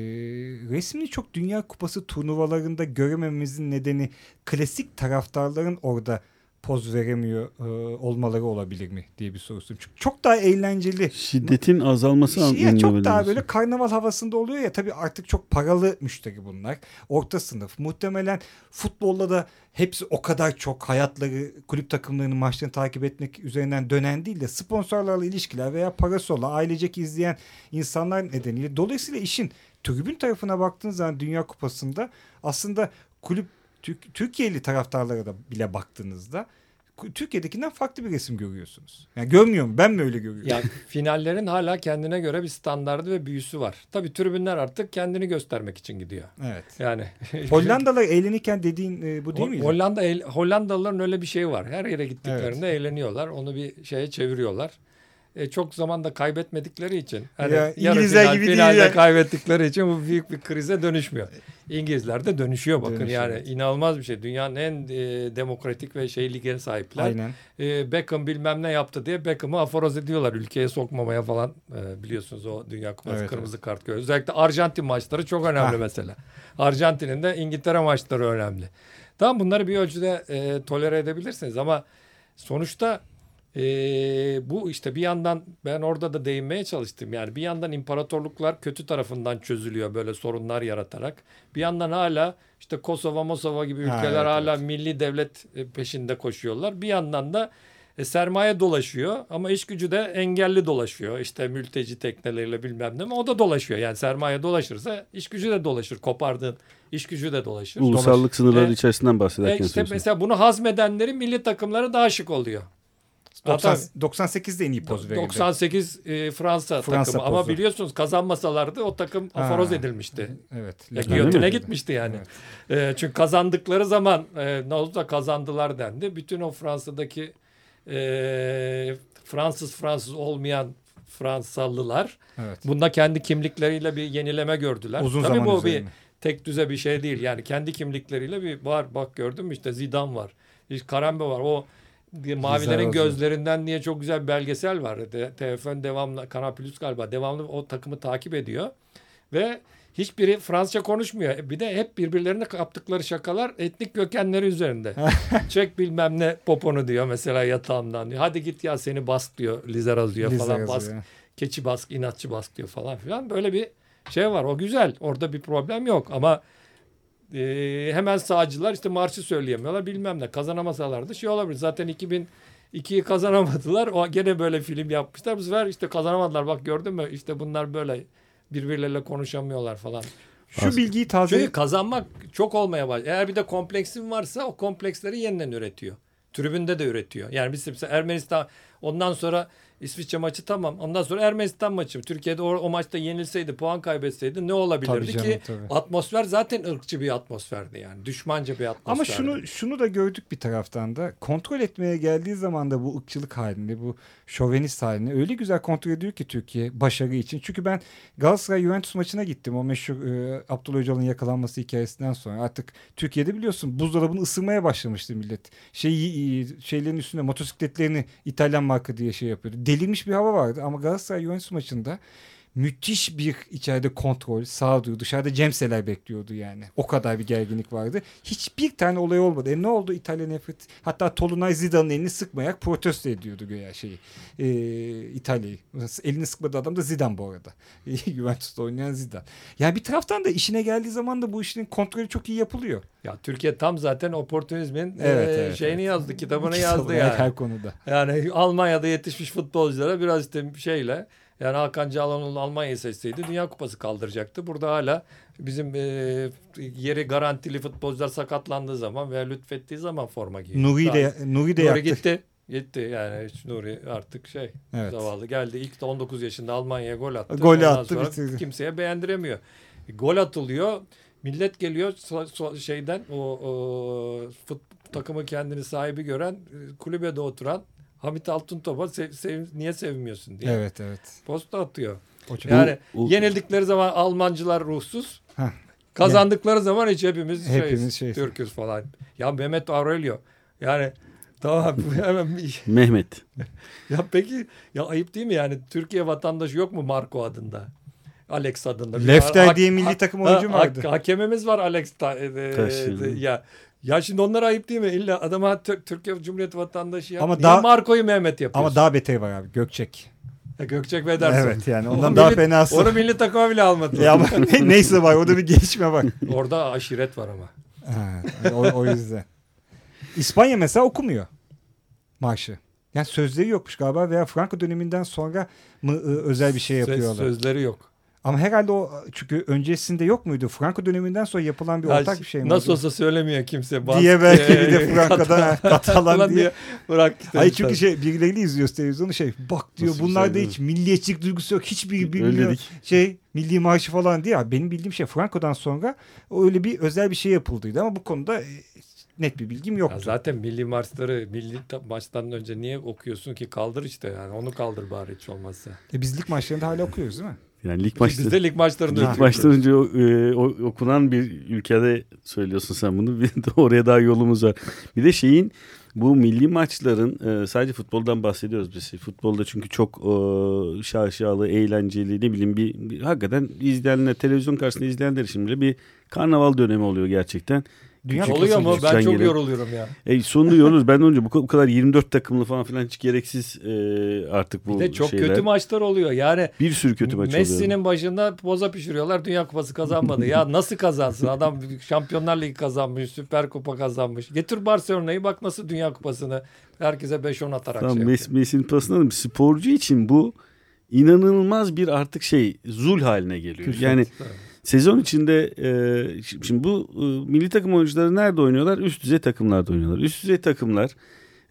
resmini çok Dünya Kupası turnuvalarında göremememizin nedeni klasik taraftarların orada poz veremiyor e, olmaları olabilir mi diye bir soru. Çünkü çok daha eğlenceli. Şiddetin azalması Şey anlamında çok daha diyorsun. böyle karnaval havasında oluyor ya tabii artık çok paralı müşteri bunlar. Orta sınıf. Muhtemelen futbolda da hepsi o kadar çok hayatları kulüp takımlarının maçlarını takip etmek üzerinden dönen değil de sponsorlarla ilişkiler veya parası olan ailecek izleyen insanlar nedeniyle. Dolayısıyla işin tribün tarafına baktığınız zaman Dünya Kupası'nda aslında kulüp Türk, Türkiye'li taraftarlara da bile baktığınızda Türkiye'dekinden farklı bir resim görüyorsunuz. Yani görmüyor mu? Ben mi öyle görüyorum? Yani finallerin hala kendine göre bir standardı ve büyüsü var. Tabii tribünler artık kendini göstermek için gidiyor. Evet. Yani Hollandalılar eğlenirken dediğin e, bu değil Ho- mi? Hollanda eğl- Hollandalıların öyle bir şeyi var. Her yere gittiklerinde eğleniyorlar. Onu bir şeye çeviriyorlar. E, çok zaman da kaybetmedikleri için. Hani Ya, yarı İngilizler final, gibi değil finalde yani. kaybettikleri için bu büyük bir krize dönüşmüyor. İngilizler de dönüşüyor bakın Dönüşüyor, yani evet. inanılmaz bir şey. Dünyanın en e, demokratik ve şey lige sahipler. Aynen. E, Beckham bilmem ne yaptı diye Beckham'ı aforoz ediyorlar ülkeye sokmamaya falan. E, biliyorsunuz o Dünya Kupası Evet, kırmızı kart görüyor. Özellikle Arjantin maçları çok önemli Ha. mesela. Arjantin'in de İngiltere maçları önemli. Tamam bunları bir ölçüde e, tolere edebilirsiniz ama sonuçta e, bu işte bir yandan ben orada da değinmeye çalıştım. Yani bir yandan imparatorluklar kötü tarafından çözülüyor böyle sorunlar yaratarak. Bir yandan hala işte Kosova, Mosova gibi Ha, ülkeler evet, hala evet. milli devlet e, peşinde koşuyorlar. Bir yandan da E, sermaye dolaşıyor ama iş gücü de engelli dolaşıyor. İşte mülteci tekneleriyle bilmem ne ama o da dolaşıyor. Yani sermaye dolaşırsa iş gücü de dolaşır. Kopardığın iş gücü de dolaşır. Ulusallık sınırları E, içerisinden E bahsederken işte söylüyorsun. mesela bunu hazmedenlerin milli takımları daha şık oluyor. 90, Zaten 98'de en iyi poz verildi. 98 e, Fransa, Fransa takımı ama pozu. biliyorsunuz kazanmasalardı o takım Ha. aforoz edilmişti. Evet. Ya, giyotine gitmişti yani. E, çünkü kazandıkları zaman e, ne oldu da kazandılar dendi. Bütün o Fransa'daki e, Fransız Fransız olmayan Fransalılar Evet. bunda kendi kimlikleriyle bir yenileme gördüler. Uzun Tabii zaman bu bir üzerine. tek düze bir şey değil. Yani kendi kimlikleriyle bir var bak gördün mü işte Zidane var. İşte Karambe var. O mavilerin gözlerinden diye çok güzel bir belgesel var. De, TFN devamlı Kanal Plus galiba devamlı o takımı takip ediyor. Ve hiçbiri Fransızca konuşmuyor. Bir de hep birbirlerine yaptıkları şakalar etnik kökenleri üzerinde. Çek bilmem ne poponu diyor mesela yatağımdan diyor. Hadi git ya seni bask diyor Lizaraz diyor falan Lizarazu bask. ya. Keçi bask, inatçı bask diyor falan filan. Böyle bir şey var. O güzel. Orada bir problem yok ama e, hemen sağcılar işte marşı söyleyemiyorlar bilmem ne. Kazanamasalardı şey olabilir. Zaten 2002'yi kazanamadılar. O gene böyle film yapmışlar. Bu sefer işte kazanamadılar. Bak gördün mü? İşte bunlar böyle birbirleriyle konuşamıyorlar falan. Şu Az- bilgiyi taze Çünkü kazanmak çok olmaya başlıyor. Eğer bir de kompleksin varsa o kompleksleri yeniden üretiyor. Tribünde de üretiyor. Yani biz mesela Ermenistan ondan sonra İsviçre maçı tamam. Ondan sonra Ermenistan maçı. Türkiye'de o, o maçta yenilseydi, puan kaybetseydi ne olabilirdi Tabii canım, ki? tabii. Atmosfer zaten ırkçı bir atmosferdi yani. Düşmanca bir atmosferdi. Ama şunu şunu da gördük bir taraftan da kontrol etmeye geldiği zaman da bu ırkçılık halinde bu şovenist halinde öyle güzel kontrol ediyor ki Türkiye başarı için. Çünkü ben Galatasaray Juventus maçına gittim o meşhur e, Abdullah Öcalan'ın yakalanması hikayesinden sonra artık Türkiye'de biliyorsun buzdolabını ısırmaya başlamıştı millet. Şey şeylerin üstünde motosikletlerini İtalyan marka diye şey yapıyordu. Delirmiş bir hava vardı. Ama Galatasaray Juventus maçında müthiş bir içeride kontrol, sağduyu, dışarıda cemseler bekliyordu yani. O kadar bir gerginlik vardı. Hiçbir tane olay olmadı. E ne oldu İtalya nefret? Hatta Tolunay Zidane'ın elini sıkmayarak protesto ediyordu göya şeyi. E, İtalya'yı. Elini sıkmadı adam da Zidane bu arada. Juventus'ta oynayan Zidane. Yani bir taraftan da işine geldiği zaman da bu işin kontrolü çok iyi yapılıyor. ya Türkiye tam zaten oportunizmin Evet, e, evet, şeyini evet. yazdı, kitabını yazdı yani. Her konuda. Yani Almanya'da yetişmiş futbolculara biraz işte şeyle yani Hakan Çalhanoğlu Almanya'yı seçseydi Dünya Kupası kaldıracaktı. Burada hala bizim e, yeri garantili futbolcular sakatlandığı zaman veya lütfettiği zaman forma giyiyor. Nuri de, Daha- Nuri de Nuri gitti. Gitti yani Nuri artık şey Evet. zavallı geldi. İlk de 19 yaşında Almanya'ya gol attı. Golü Ondan attı, sonra bitirdi. Kimseye beğendiremiyor. Gol atılıyor. Millet geliyor so- so- şeyden o, o fut, takımı kendini sahibi gören e, kulübede oturan Hamit Altıntop'a sev, sev- niye sevmiyorsun diye Evet evet. posta atıyor. Çok- Yani O- yenildikleri zaman Almancılar ruhsuz. Heh. Kazandıkları zaman hiç hepimiz, Hepimiz şey, şey- Türk'üz falan. Ya Mehmet Aurelio yani tamam hemen bir- Mehmet. ya peki ya ayıp değil mi yani Türkiye vatandaşı yok mu Marco adında? Alex adında. Lefter ha- diye milli ha- takım oyuncu ha- vardı. Hakemimiz var Alex ta- e, e, ya ya şimdi onlar ayıp değil mi? İlla adama Tür- Türkiye Cumhuriyeti vatandaşı yap. Ama Niye daha- Marco'yu Mehmet yapıyorsun? Ama daha beteri var abi Gökçek. Ya Gökçek ve Ederson. Evet yani O ondan daha milli- fenası. Onu milli takıma bile almadılar. Ya ama ne- neyse var orada bir gelişme var. Orada aşiret var ama. Ha, o, o yüzden. İspanya mesela okumuyor marşı. Yani sözleri yokmuş galiba veya Franco döneminden sonra mı özel bir şey Söz- yapıyorlar. sözleri yok. Ama herhalde o çünkü öncesinde yok muydu? Franco döneminden sonra yapılan bir Ya ortak bir şey mi? Nasıl olsa söylemiyor kimse. Bas- Diye belki bir Ee, de Franco'dan Katalan diye. Bırak gidelim Ay çünkü şey birileriyle izliyoruz televizyonu şey bak diyor Nasıl bir bunlarda şey hiç milliyetçilik duygusu yok. Hiçbir bilmiyor. Şey milli marşı falan diye. Benim bildiğim şey Franco'dan sonra öyle bir özel bir şey yapıldıydı ama bu konuda e, net bir bilgim Ya yoktu. zaten milli maçları milli ta- maçtan önce niye okuyorsun ki kaldır işte yani onu kaldır bari hiç olmazsa. E biz lig maçlarında hala okuyoruz değil mi? Yani lig Biz maçları. de lig maçlarını Lig o, e, okunan bir ülkede söylüyorsun sen bunu. Bir de oraya daha yolumuz var. Bir de şeyin bu milli maçların e, sadece futboldan bahsediyoruz biz. Futbolda çünkü çok e, şaşalı, eğlenceli ne bileyim bir, bir hakikaten izleyenler televizyon karşısında izleyenler için bile bir karnaval dönemi oluyor gerçekten. Dünya Küçük Oluyor mu? Ben çok gelen- yoruluyorum ya. E, sonunda yoruluruz. Ben de önce bu, kadar 24 takımlı falan filan hiç gereksiz e, artık bu Bir de çok şeyler. kötü maçlar oluyor. Yani Bir sürü kötü maç oluyor. Messi'nin başında poza pişiriyorlar. Dünya Kupası kazanmadı. ya nasıl kazansın? Adam Şampiyonlar Ligi kazanmış, Süper Kupa kazanmış. Getir Barcelona'yı bak nasıl Dünya Kupası'nı herkese 5-10 atarak Tamam, şey Mes- yapıyor. Messi'nin pasını. Sporcu için bu inanılmaz bir artık şey zul haline geliyor. Külfet. Yani Evet. Sezon içinde e, şi- şimdi bu e, milli takım oyuncuları nerede oynuyorlar? Üst düzey takımlarda oynuyorlar. Üst düzey takımlar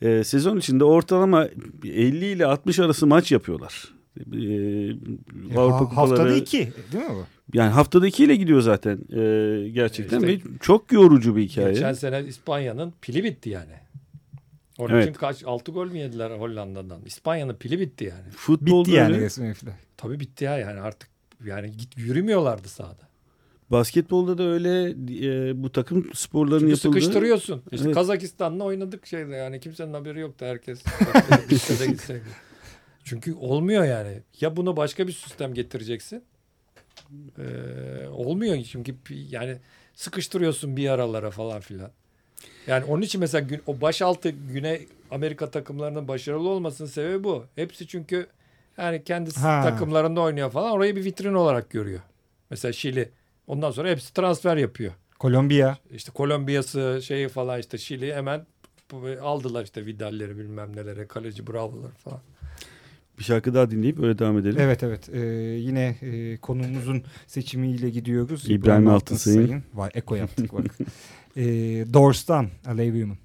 e, sezon içinde ortalama 50 ile 60 arası maç yapıyorlar. E, Ya, Avrupa ha- haftada kupaları iki değil mi bu? yani haftada 2 ile gidiyor zaten e, gerçekten İşte ve çok yorucu bir hikaye. Geçen sene İspanya'nın pili bitti yani. Onun Evet. için kaç 6 gol mü yediler Hollanda'dan? İspanya'nın pili bitti yani. Futbolda Bitti yani resmen filan. Tabii bitti ya yani artık yani git yürümüyorlardı sahada. basketbolda da öyle e, bu takım sporların Çünkü yapıldığı sıkıştırıyorsun. İşte Evet. Kazakistan'la oynadık şeyde yani kimsenin haberi yoktu herkes. Çünkü olmuyor yani. Ya bunu başka bir sistem getireceksin. Ee, olmuyor çünkü yani sıkıştırıyorsun bir aralara falan filan. Yani onun için mesela gün, o başaltı Güney Amerika takımlarının başarılı olmasının sebebi bu. Hepsi çünkü yani kendi Ha. takımlarında oynuyor falan. Orayı bir vitrin olarak görüyor. Mesela Şili. Ondan sonra hepsi transfer yapıyor. Kolombiya. İşte Kolombiya'sı şeyi falan işte Şili hemen aldılar işte Vidal'leri bilmem nelere kaleci bravolar falan. bir şarkı daha dinleyip öyle devam edelim. Evet evet. Ee, yine e, konumuzun seçimiyle gidiyoruz. İbrahim Altınsay'ın. Vay eko yaptık bak. ee, Doors'tan A Lay Women.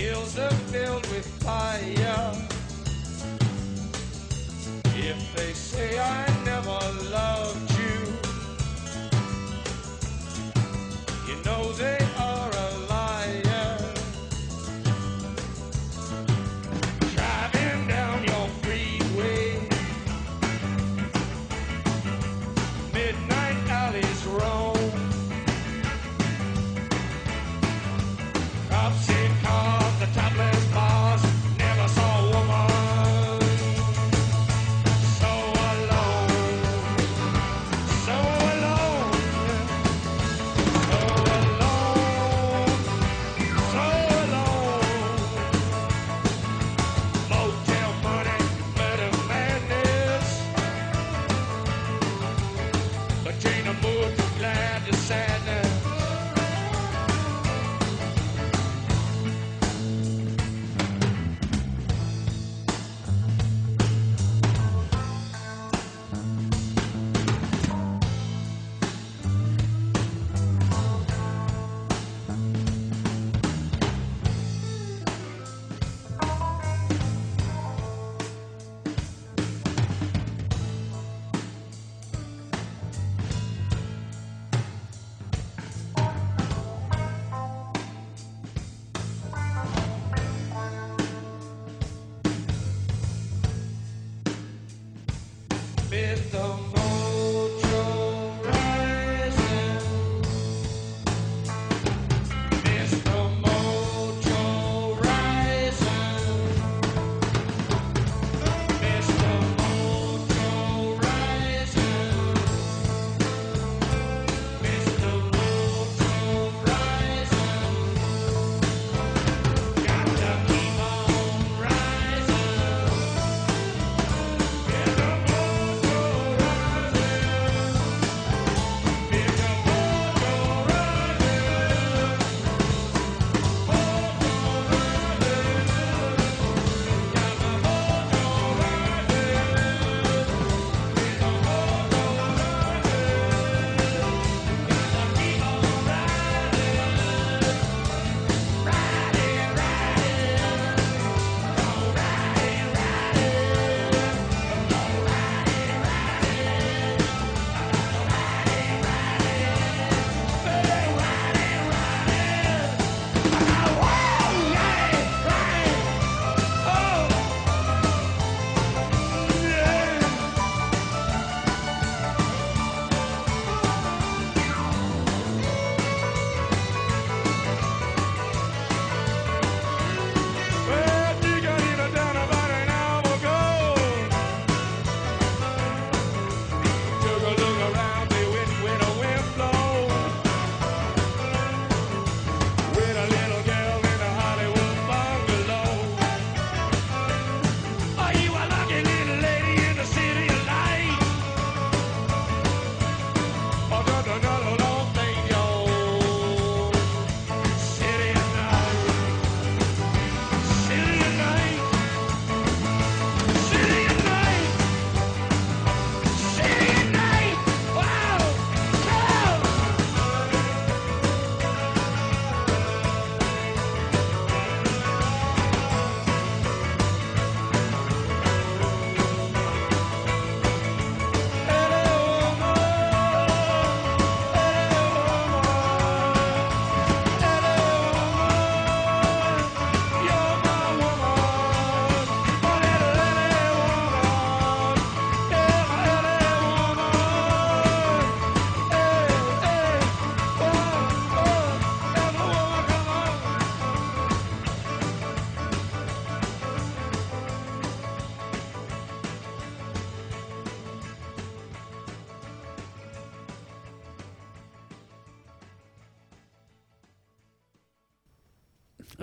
hills are filled with fire. If they say I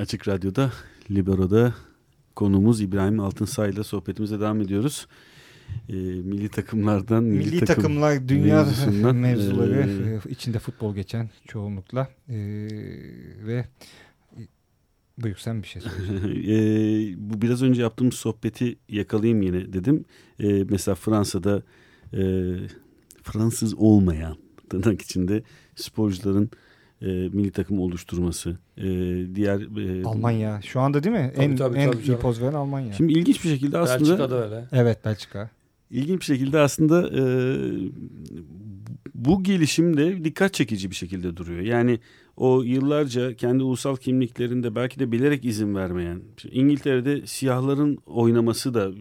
Açık Radyo'da Libero'da konumuz İbrahim Altınsay ile sohbetimize devam ediyoruz. Ee, milli takımlardan Milli, takımlar dünya mevzuları e, e, içinde futbol geçen çoğunlukla e, ve e, buyur sen bir şey söyle. Ee, bu biraz önce yaptığımız sohbeti yakalayayım yine dedim. Ee, mesela Fransa'da e, Fransız olmayan tırnak içinde sporcuların e, milli takım oluşturması. E, diğer e, Almanya şu anda değil mi? Tabii, en tabii, en tabii iyi poz veren Almanya. Şimdi ilginç bir şekilde aslında Belçika'da öyle. evet Belçika. ilginç bir şekilde aslında e, bu gelişim de dikkat çekici bir şekilde duruyor. Yani o yıllarca kendi ulusal kimliklerinde belki de bilerek izin vermeyen İngiltere'de siyahların oynaması da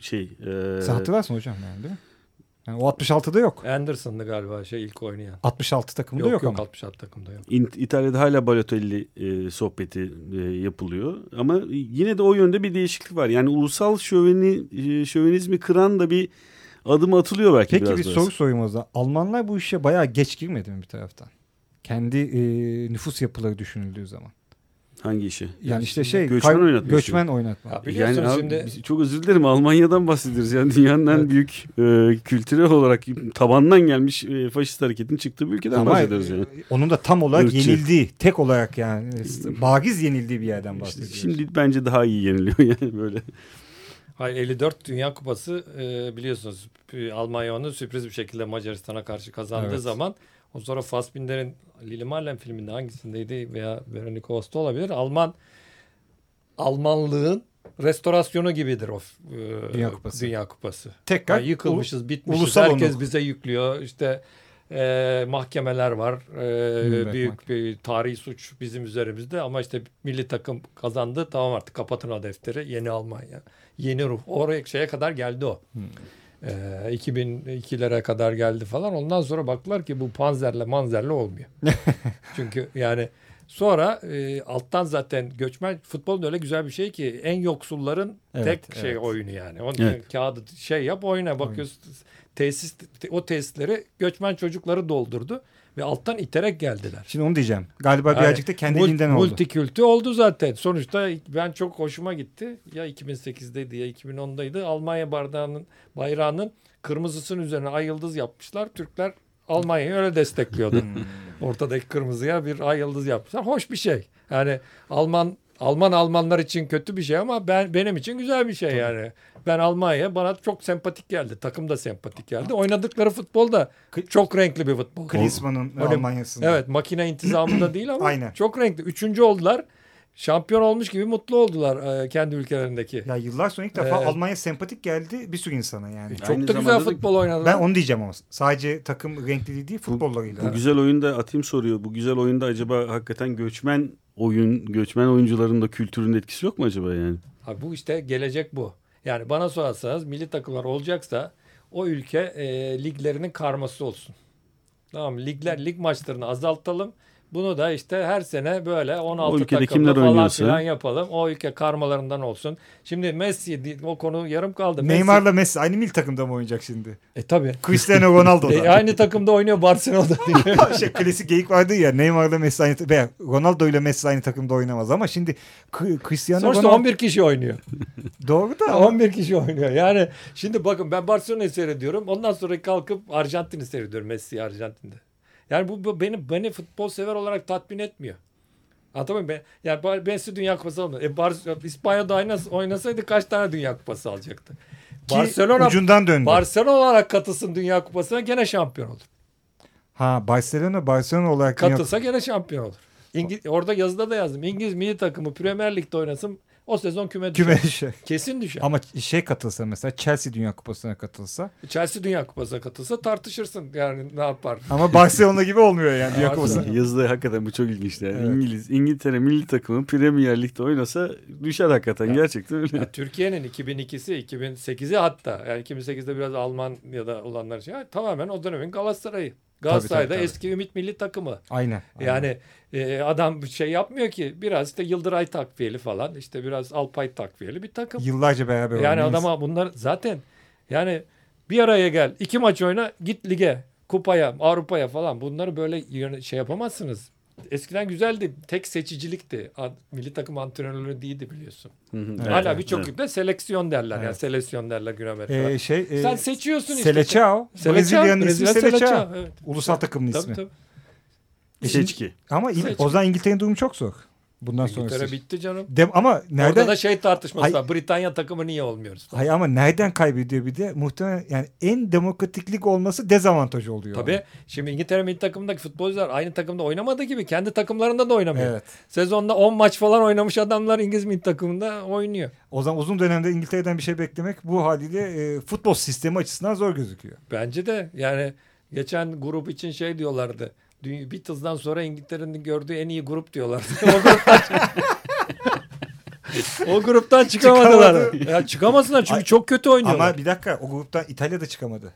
şey e, Sen hatırlarsın hocam yani değil mi? Yani o 66'da yok. Anderson'dı galiba şey ilk oynayan. 66 takımda Yok yok, yok, ama. 66 takımda yok. İn- İtalya'da hala Balotelli e, sohbeti e, yapılıyor. Ama yine de o yönde bir değişiklik var. Yani ulusal şöveni, e, şövenizmi kıran da bir adım atılıyor belki Peki biraz bir soru sorayım o zaman. Almanlar bu işe bayağı geç girmedi mi bir taraftan? Kendi e, nüfus yapıları düşünüldüğü zaman. Hangi işi? Yani işte şey Göçmen kay- oynatma göçmen oynatma. Ya Yani abi, şimdi biz- çok özür dilerim Almanya'dan bahsediyoruz. Yani dünyanın en Evet. büyük e, kültürel olarak tabandan gelmiş e, faşist hareketin çıktığı bir ülkeden Ama bahsediyoruz yani. e, onun da tam olarak Irkçı. yenildiği, tek olarak yani e, bariz yenildiği bir yerden İşte bahsediyoruz. şimdi bence daha iyi yeniliyor yani böyle. Hayır 54 Dünya Kupası e, biliyorsunuz Almanya onu sürpriz bir şekilde Macaristan'a karşı kazandığı Evet. zaman o sonra Fassbinder'in Lili filminde hangisindeydi veya Veronica Osta olabilir. Alman Almanlığın restorasyonu gibidir o e, Dünya Kupası. Dünya Kupası. Tekrar Yani yıkılmışız, bitmişiz. ulusal Herkes onluk. bize yüklüyor. İşte e, mahkemeler var. E, büyük bir tarihi suç bizim üzerimizde ama işte milli takım kazandı. Tamam artık kapatın o defteri. Yeni Almanya. Yeni ruh. Oraya şeye kadar geldi o. Hmm. E, 2002'lere kadar geldi falan. Ondan sonra baktılar ki bu panzerle manzerle olmuyor. Çünkü yani sonra e, alttan zaten göçmen futbol da öyle güzel bir şey ki en yoksulların Evet, tek şey evet. oyunu yani. Onun Evet. kağıdı şey yap oyna bakıyorsun tesis o tesisleri göçmen çocukları doldurdu ve alttan iterek geldiler. Şimdi onu diyeceğim. Galiba Yani birazcık da kendiliğinden mul- oldu. Multikültü oldu zaten. Sonuçta ben çok hoşuma gitti. Ya 2008'deydi ya 2010'daydı. Almanya bardağının bayrağının kırmızısının üzerine ay yıldız yapmışlar. Türkler Almanya'yı öyle destekliyordu. Hmm. Ortadaki kırmızıya bir ay yıldız yapmışlar. Hoş bir şey. Yani Alman Alman Almanlar için kötü bir şey ama ben benim için güzel bir şey yani. Ben Almanya bana çok sempatik geldi. Takım da sempatik geldi. Oynadıkları futbol da çok renkli bir futbol. Klinsmann'ın Almanya'sında. Evet makine intizamında değil ama Aynen. çok renkli. Üçüncü oldular. Şampiyon olmuş gibi mutlu oldular e, kendi ülkelerindeki. Ya yıllar sonra ilk defa Evet. Almanya sempatik geldi bir sürü insana yani. çok Aynı da güzel futbol oynadılar. Ben onu diyeceğim ama sadece takım renkliliği değil futbollarıyla. Bu güzel oyunda atayım soruyor. Bu güzel oyunda acaba hakikaten göçmen oyun, göçmen oyuncuların da kültürünün etkisi yok mu acaba yani? Abi bu işte gelecek bu. Yani bana sorarsanız milli takımlar olacaksa o ülke e, liglerinin karması olsun. Tamam ligler lig maçlarını azaltalım. Bunu da işte her sene böyle 16 O ülkede takımda kimler falan oynuyorsa. filan yapalım. O ülke karmalarından olsun. Şimdi Messi o konu yarım kaldı. Messi- Neymar'la Messi aynı milli takımda mı oynayacak şimdi? E tabi. Cristiano Ronaldo E, da. aynı takımda oynuyor Barcelona'da diye. şey, klasik geyik vardı ya Neymar'la Messi aynı veya Ronaldo ile Messi aynı takımda oynamaz ama şimdi Cristiano Sonuçta Ronaldo 11 kişi oynuyor. doğru da ama 11 kişi oynuyor. Yani şimdi bakın ben Barcelona'yı seyrediyorum. Ondan sonra kalkıp Arjantin'i seyrediyorum. Messi Arjantin'de. Yani bu, bu beni beni futbol sever olarak tatmin etmiyor. Muyum? Ben, yani Bar- Messi Dünya Kupası almadı. E, Bar İspanya'da oynas- oynasaydı kaç tane Dünya Kupası alacaktı? ki Barcelona ucundan döndü. Barcelona olarak katılsın Dünya Kupası'na gene şampiyon olur. ha Barcelona Barcelona olarak Dünya- Katılsa gene şampiyon olur. İngi- orada yazıda da yazdım. İngiliz milli takımı Premier Lig'de oynasın o sezon küme düşer. küme düşer. Kesin düşer. Ama şey katılsa mesela Chelsea Dünya Kupası'na katılsa Chelsea Dünya Kupası'na katılsa tartışırsın. Yani ne yapar? ama Barcelona gibi olmuyor yani Dünya. Kupası. Yazıda hakikaten bu çok ilginçti. Yani. Evet. İngiliz, İngiltere milli takımı Premier Lig'de oynasa düşer hakikaten. Gerçekten öyle. Ya Türkiye'nin 2002'si, 2008'i hatta yani 2008'de biraz Alman ya da olanlar şey ya tamamen o dönemin Galatasaray'ı. Galatasaray'da tabii, tabii. eski Ümit Milli Takımı. Aynen. aynen. Yani e, adam bir şey yapmıyor ki biraz işte Yıldıray takviyeli falan işte biraz Alpay takviyeli bir takım. yıllarca beraber Yani adama bunlar zaten yani bir araya gel iki maç oyna git lige kupaya Avrupa'ya falan bunları böyle şey yapamazsınız. Eskiden güzeldi. Tek seçicilikti. Milli takım antrenörü değildi biliyorsun. Hı hı. Evet, Hala evet, birçok evet. ülkede seleksiyon derler. Yani Evet. seleksiyon derler Güney Amerika'da. Ee, şey e, Sen seçiyorsun işte. Seleção, Brezilya'nın ismi Brezilya Seleção. Seleção, evet. Ulusal takımın Tabii, ismi. tabii. Şimdi- Seçki. Ama Seçki. o zaman İngiltere'nin durumu çok zor. Bundan İngiltere sonrası. bitti canım. Dem ama nereden Orada da şey tartışması Hayır. var. Britanya takımı niye olmuyoruz? Hayır ama nereden kaybediyor bir de muhtemelen yani en demokratiklik olması dezavantaj oluyor. Tabii. Şimdi İngiltere milli takımındaki futbolcular aynı takımda oynamadığı gibi kendi takımlarında da oynamıyor. Evet. Sezonda 10 maç falan oynamış adamlar İngiliz milli takımında oynuyor. O zaman uzun dönemde İngiltere'den bir şey beklemek bu haliyle e, futbol sistemi açısından zor gözüküyor. Bence de yani geçen grup için şey diyorlardı. Beatles'dan sonra İngiltere'nin gördüğü en iyi grup diyorlardı. o gruptan, o gruptan çıkamadılar. ya çıkamasınlar çünkü Ay- çok kötü oynuyorlar. Ama bir dakika o gruptan İtalya da çıkamadı.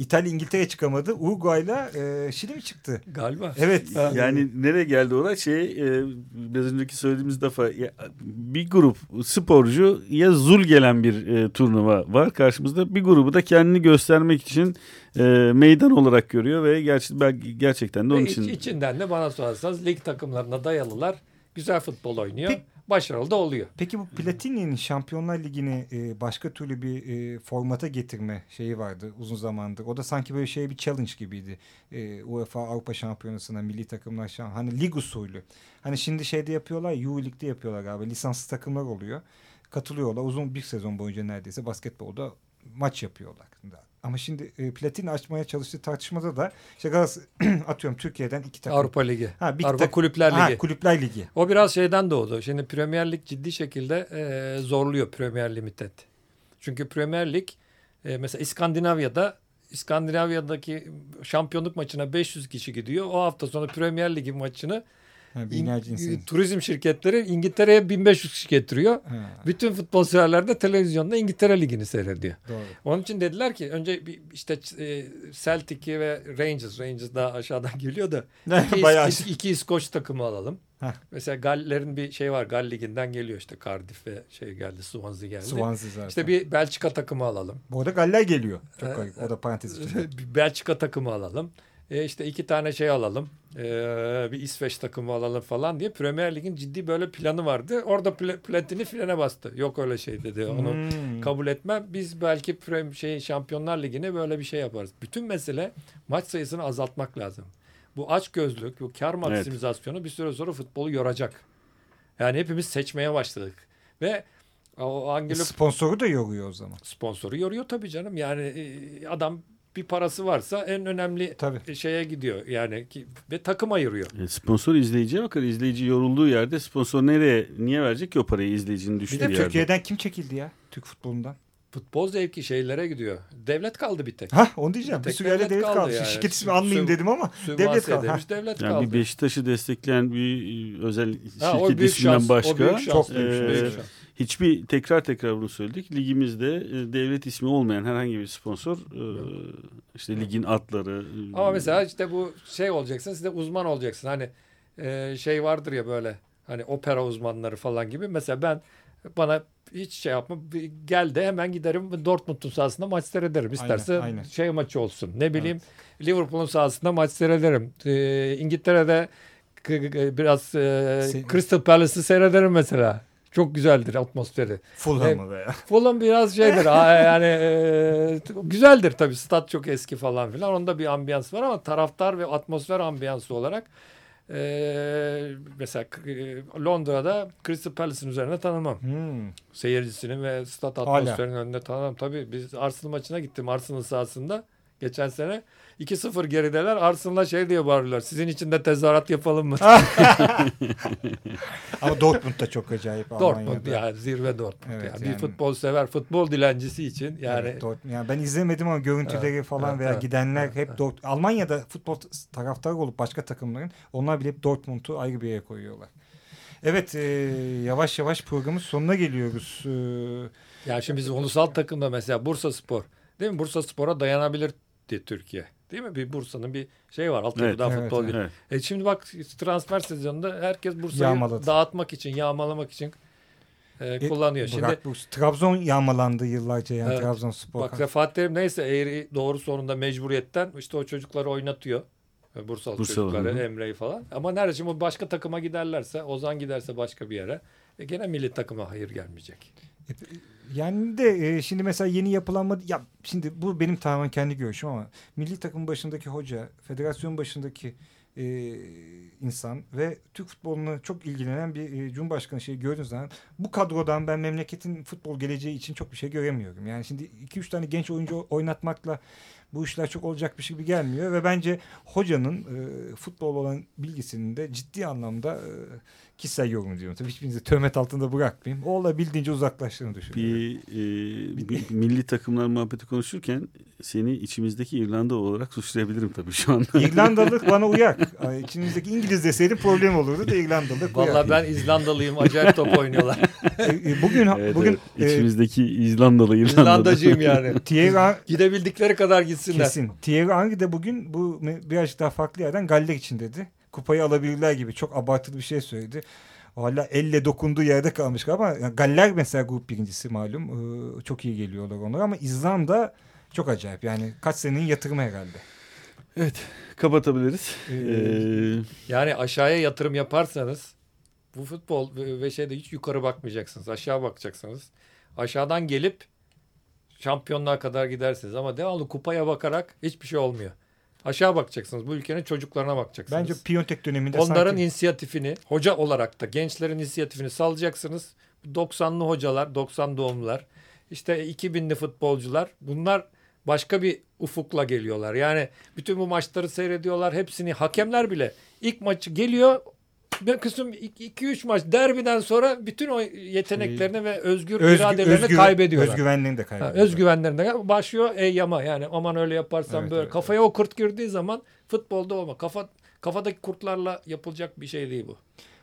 İtalya İngiltere çıkamadı. Uruguay'la e, Şili mi çıktı? Galiba. Evet. Yani nereye geldi oraya şey e, biraz önceki söylediğimiz defa ya, bir grup sporcu ya zul gelen bir e, turnuva var karşımızda bir grubu da kendini göstermek için e, meydan olarak görüyor ve gerçi ben gerçekten de onun Ve için iç- içinden de bana sorarsanız lig takımlarına dayalılar. Güzel futbol oynuyor. Peki- Başarılı da oluyor. Peki bu Platini'nin Şampiyonlar Ligi'ni e, başka türlü bir e, formata getirme şeyi vardı uzun zamandır. O da sanki böyle şey bir challenge gibiydi. E, UEFA Avrupa Şampiyonası'na milli takımlar şamp hani lig usulü. Hani şimdi şeyde yapıyorlar, Euro Lig'de yapıyorlar galiba. Lisanslı takımlar oluyor. Katılıyorlar. Uzun bir sezon boyunca neredeyse basketbolda maç yapıyorlar. Ama şimdi e, Platini açmaya çalıştığı tartışmada da işte Galatasaray atıyorum Türkiye'den iki takım. Avrupa Ligi. Ha, bir Avrupa tak- Kulüpler Ha, Ligi. Kulüpler Ligi. O biraz şeyden doğdu. Şimdi Premier Lig ciddi şekilde e, zorluyor Premier Limited. Çünkü Premier Lig e, mesela İskandinavya'da İskandinavya'daki şampiyonluk maçına 500 kişi gidiyor. O hafta sonu Premier Ligi maçını Ha, binlerce insan. turizm şirketleri İngiltere'ye 1500 kişi getiriyor. Ha, Bütün futbol severler de televizyonda İngiltere Ligi'ni seyrediyor. doğru. Onun için dediler ki önce bir, işte e, Celtic'i ve Rangers, Rangers daha aşağıdan geliyor da iki, Bayağı İs- iki İskoç takımı alalım. Heh. Mesela Galler'in bir şey var. Gal Ligi'nden geliyor işte Cardiff ve şey geldi, Swansea geldi. Swansea zaten. İşte bir Belçika takımı alalım. Bu arada Galler geliyor. Çok Ee, garip. O da parantez içinde. Belçika takımı alalım. E işte iki tane şey alalım. E, bir İsveç takımı alalım falan diye Premier Lig'in ciddi böyle planı vardı. Orada pla- Platini frene bastı. Yok öyle şey dedi. Onu Hmm. kabul etmem. Biz belki Prem şey Şampiyonlar Ligi'ne böyle bir şey yaparız. Bütün mesele maç sayısını azaltmak lazım. Bu aç gözlük, bu kar maksimizasyonu bir süre sonra futbolu yoracak. Yani hepimiz seçmeye başladık. Ve o Angelo Sponsoru da yoruyor o zaman. sponsoru yoruyor tabii canım. Yani e, adam bir parası varsa en önemli Tabii. şeye gidiyor. Yani ki, ve takım ayırıyor. E, sponsor izleyiciye bakar. İzleyici yorulduğu yerde sponsor nereye niye verecek ki o parayı izleyicinin düştüğü Bir de yerde? Türkiye'den kim çekildi ya? Türk futbolundan. Futbol zevki şeylere gidiyor. Devlet kaldı bir tek. Ha onu diyeceğim. Bir Bir sürü devlet devlet kaldı kaldı. yani. Şirket ismi sü- dedim ama devlet kaldı. Ha. demiş devlet Yani kaldı. bir Beşiktaş'ı destekleyen bir özel Ha, şirket büyük isminden şans. başka O büyük şans. Çok büyük e, şans. Büyük şans. Hiçbir tekrar tekrar bunu söyledik. Ligimizde e, devlet ismi olmayan herhangi bir sponsor e, işte ligin atları e, Ama mesela işte bu şey olacaksın, siz de uzman olacaksın. Hani e, şey vardır ya böyle hani opera uzmanları falan gibi. Mesela ben bana hiç şey yapma gel de hemen giderim Dortmund'un sahasında maç seyrederim. İsterse aynen. şey maçı olsun. Ne bileyim Liverpool'un sahasında maç seyrederim. E, İngiltere'de k- k- biraz e, Sen- Crystal Palace'ı seyrederim mesela. Çok güzeldir atmosferi. Fulham'ı veya. Fulham biraz şeydir. ha, yani e, güzeldir tabii. Stat çok eski falan filan. Onda bir ambiyans var ama taraftar ve atmosfer ambiyansı olarak e, mesela e, Londra'da Crystal Palace'ın üzerine tanımam. Hmm. Seyircisinin ve stat Hala. atmosferinin önünde tanımam. Tabii biz Arsenal maçına gittim. Arsenal sahasında geçen sene 2-0 gerideler. Arsenal'a şey diye bağırıyorlar. Sizin için de tezahürat yapalım mı? Ama Dortmund da çok acayip Dortmund Almanya'da. yani zirve Dortmund. Evet, yani. Bir yani- futbol sever, futbol dilencisi için yani Evet, Dortmund. Yani ben izlemedim ama görüntüleri Evet, falan evet, veya evet, gidenler evet, hep evet. Dort Almanya'da futbol taraftarı olup başka takımların onlar bile hep Dortmund'u ayrı bir yere koyuyorlar. Evet e, yavaş yavaş programın sonuna geliyoruz. E, Ya şimdi biz ulusal takımda mesela Bursa Spor değil mi? Bursa Spor'a dayanabilir diye Türkiye. Değil mi? Bir Bursa'nın bir şey var. Altyapıdan Evet, futbol. evet. Evet. E şimdi bak transfer sezonunda herkes Bursa'yı dağıtmak için, yağmalamak için e, E, kullanıyor. Şimdi Burak bu Trabzon yağmalandı yıllarca yani Evet. Trabzonspor. bak Fatih Terim neyse eğri doğru sonunda mecburiyetten işte o çocukları oynatıyor. E, Bursalı, Bursalı, çocukları. Emre'yi falan. Ama nerede şimdi o başka takıma giderlerse, Ozan giderse başka bir yere e, gene milli takıma hayır gelmeyecek. Yani de e, şimdi mesela yeni yapılanma ya şimdi bu benim tamamen kendi görüşüm ama milli takım başındaki hoca, federasyon başındaki e, insan ve Türk futboluna çok ilgilenen bir e, Cumhurbaşkanı şeyi gördüğünüz zaman bu kadrodan ben memleketin futbol geleceği için çok bir şey göremiyorum. Yani şimdi 2-3 tane genç oyuncu oynatmakla bu işler çok olacak bir şey gibi gelmiyor ve bence hocanın e, futbol olan bilgisinin de ciddi anlamda e, kişisel yorumu diyorum. Tabii hiçbirinizi töhmet altında bırakmayayım. O olabildiğince uzaklaştığını düşünüyorum. Bir, e, bir milli takımlar muhabbeti konuşurken seni içimizdeki İrlanda olarak suçlayabilirim tabii şu anda. İrlandalık bana uyak. Ay, İçinizdeki İngiliz deseydim problem olurdu da İrlandalık uyak. Vallahi ben İzlandalıyım. Acayip top oynuyorlar. E, e, bugün Evet, bugün evet. e, İçimizdeki İzlandalı İrlandalı. İzlandacıyım yani. Thierry Gidebildikleri kadar gitsinler. kesin. Thierry Henry de bugün bu birazcık daha farklı yerden Galler için dedi. Kupayı alabilirler gibi çok abartılı bir şey söyledi. Hala elle dokunduğu yerde kalmış ama yani Galler mesela grup birincisi malum. Ee, çok iyi geliyorlar onlar ama İzlanda çok acayip. Yani kaç senenin yatırımı herhalde. Evet kapatabiliriz. Ee, Ee, Yani aşağıya yatırım yaparsanız bu futbol ve ve şeyde hiç yukarı bakmayacaksınız. Aşağı bakacaksınız. Aşağıdan gelip şampiyonluğa kadar gidersiniz ama devamlı kupaya bakarak hiçbir şey olmuyor. Aşağı bakacaksınız. Bu ülkenin çocuklarına bakacaksınız. bence Piontek döneminde Onların sanki inisiyatifini hoca olarak da gençlerin inisiyatifini salacaksınız. 90'lı hocalar, 90 doğumlular, işte 2000'li futbolcular bunlar başka bir ufukla geliyorlar. Yani bütün bu maçları seyrediyorlar. Hepsini hakemler bile ilk maçı geliyor bir kısım 2-3 maç derbiden sonra bütün o yeteneklerini ve özgür özgü, iradelerini özgü, kaybediyorlar. özgüvenliğini de Ha, kaybediyorlar. özgüvenlerinden başlıyor ey yama yani aman öyle yaparsan Evet, böyle evet, kafaya o kurt girdiği zaman futbolda olma kafa kafadaki kurtlarla yapılacak bir şey değil bu.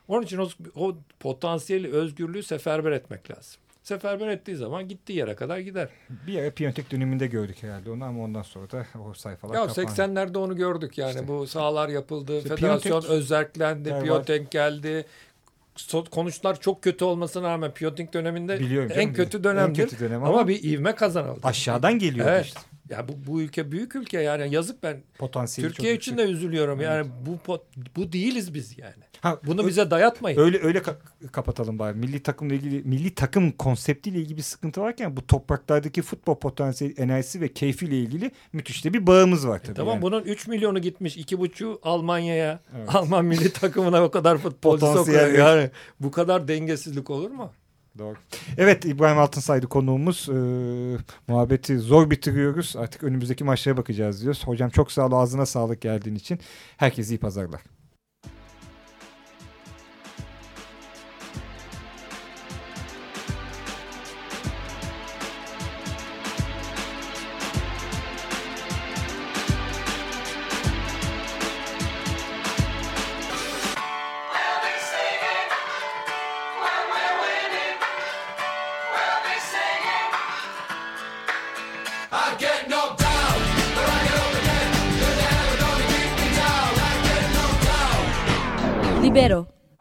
Onun için o, o potansiyeli özgürlüğü seferber etmek lazım. Seferber ettiği zaman gittiği yere kadar gider. Bir ara Piontek döneminde gördük herhalde onu ama ondan sonra da o sayfalar Ya kapandı. 80'lerde onu gördük yani İşte. bu sahalar yapıldı, İşte federasyon Piontek- özerklendi, var. Piontek geldi. So- Konuşlar çok kötü olmasına rağmen Piontek döneminde Biliyorum en kötü en dönemdir. kötü dönem ama, ama bir ivme kazanıldı. aşağıdan geliyordu Evet. işte. Ya bu, bu ülke büyük ülke yani yazık ben Potansiyeli Türkiye için de üzülüyorum. Yani bu bu değiliz biz yani. Ha, Bunu bize dayatmayın. öyle öyle ka- kapatalım bari. Milli takımla ilgili milli takım konseptiyle ilgili bir sıkıntı varken bu topraklardaki futbol potansiyeli, enerjisi ve keyfiyle ilgili müthiş de bir bağımız var tabii. E tamam yani. bunun 3 milyonu gitmiş. 2,5 Almanya'ya. Evet. Alman milli takımına o kadar futbolcu sokuyor. Yani bu kadar dengesizlik olur mu? Doğru. Evet İbrahim Altınsaydı konuğumuz. Ee, muhabbeti zor bitiriyoruz. Artık önümüzdeki maçlara bakacağız diyoruz. Hocam çok sağ ol. Ağzına sağlık geldiğin için. Herkese iyi pazarlar.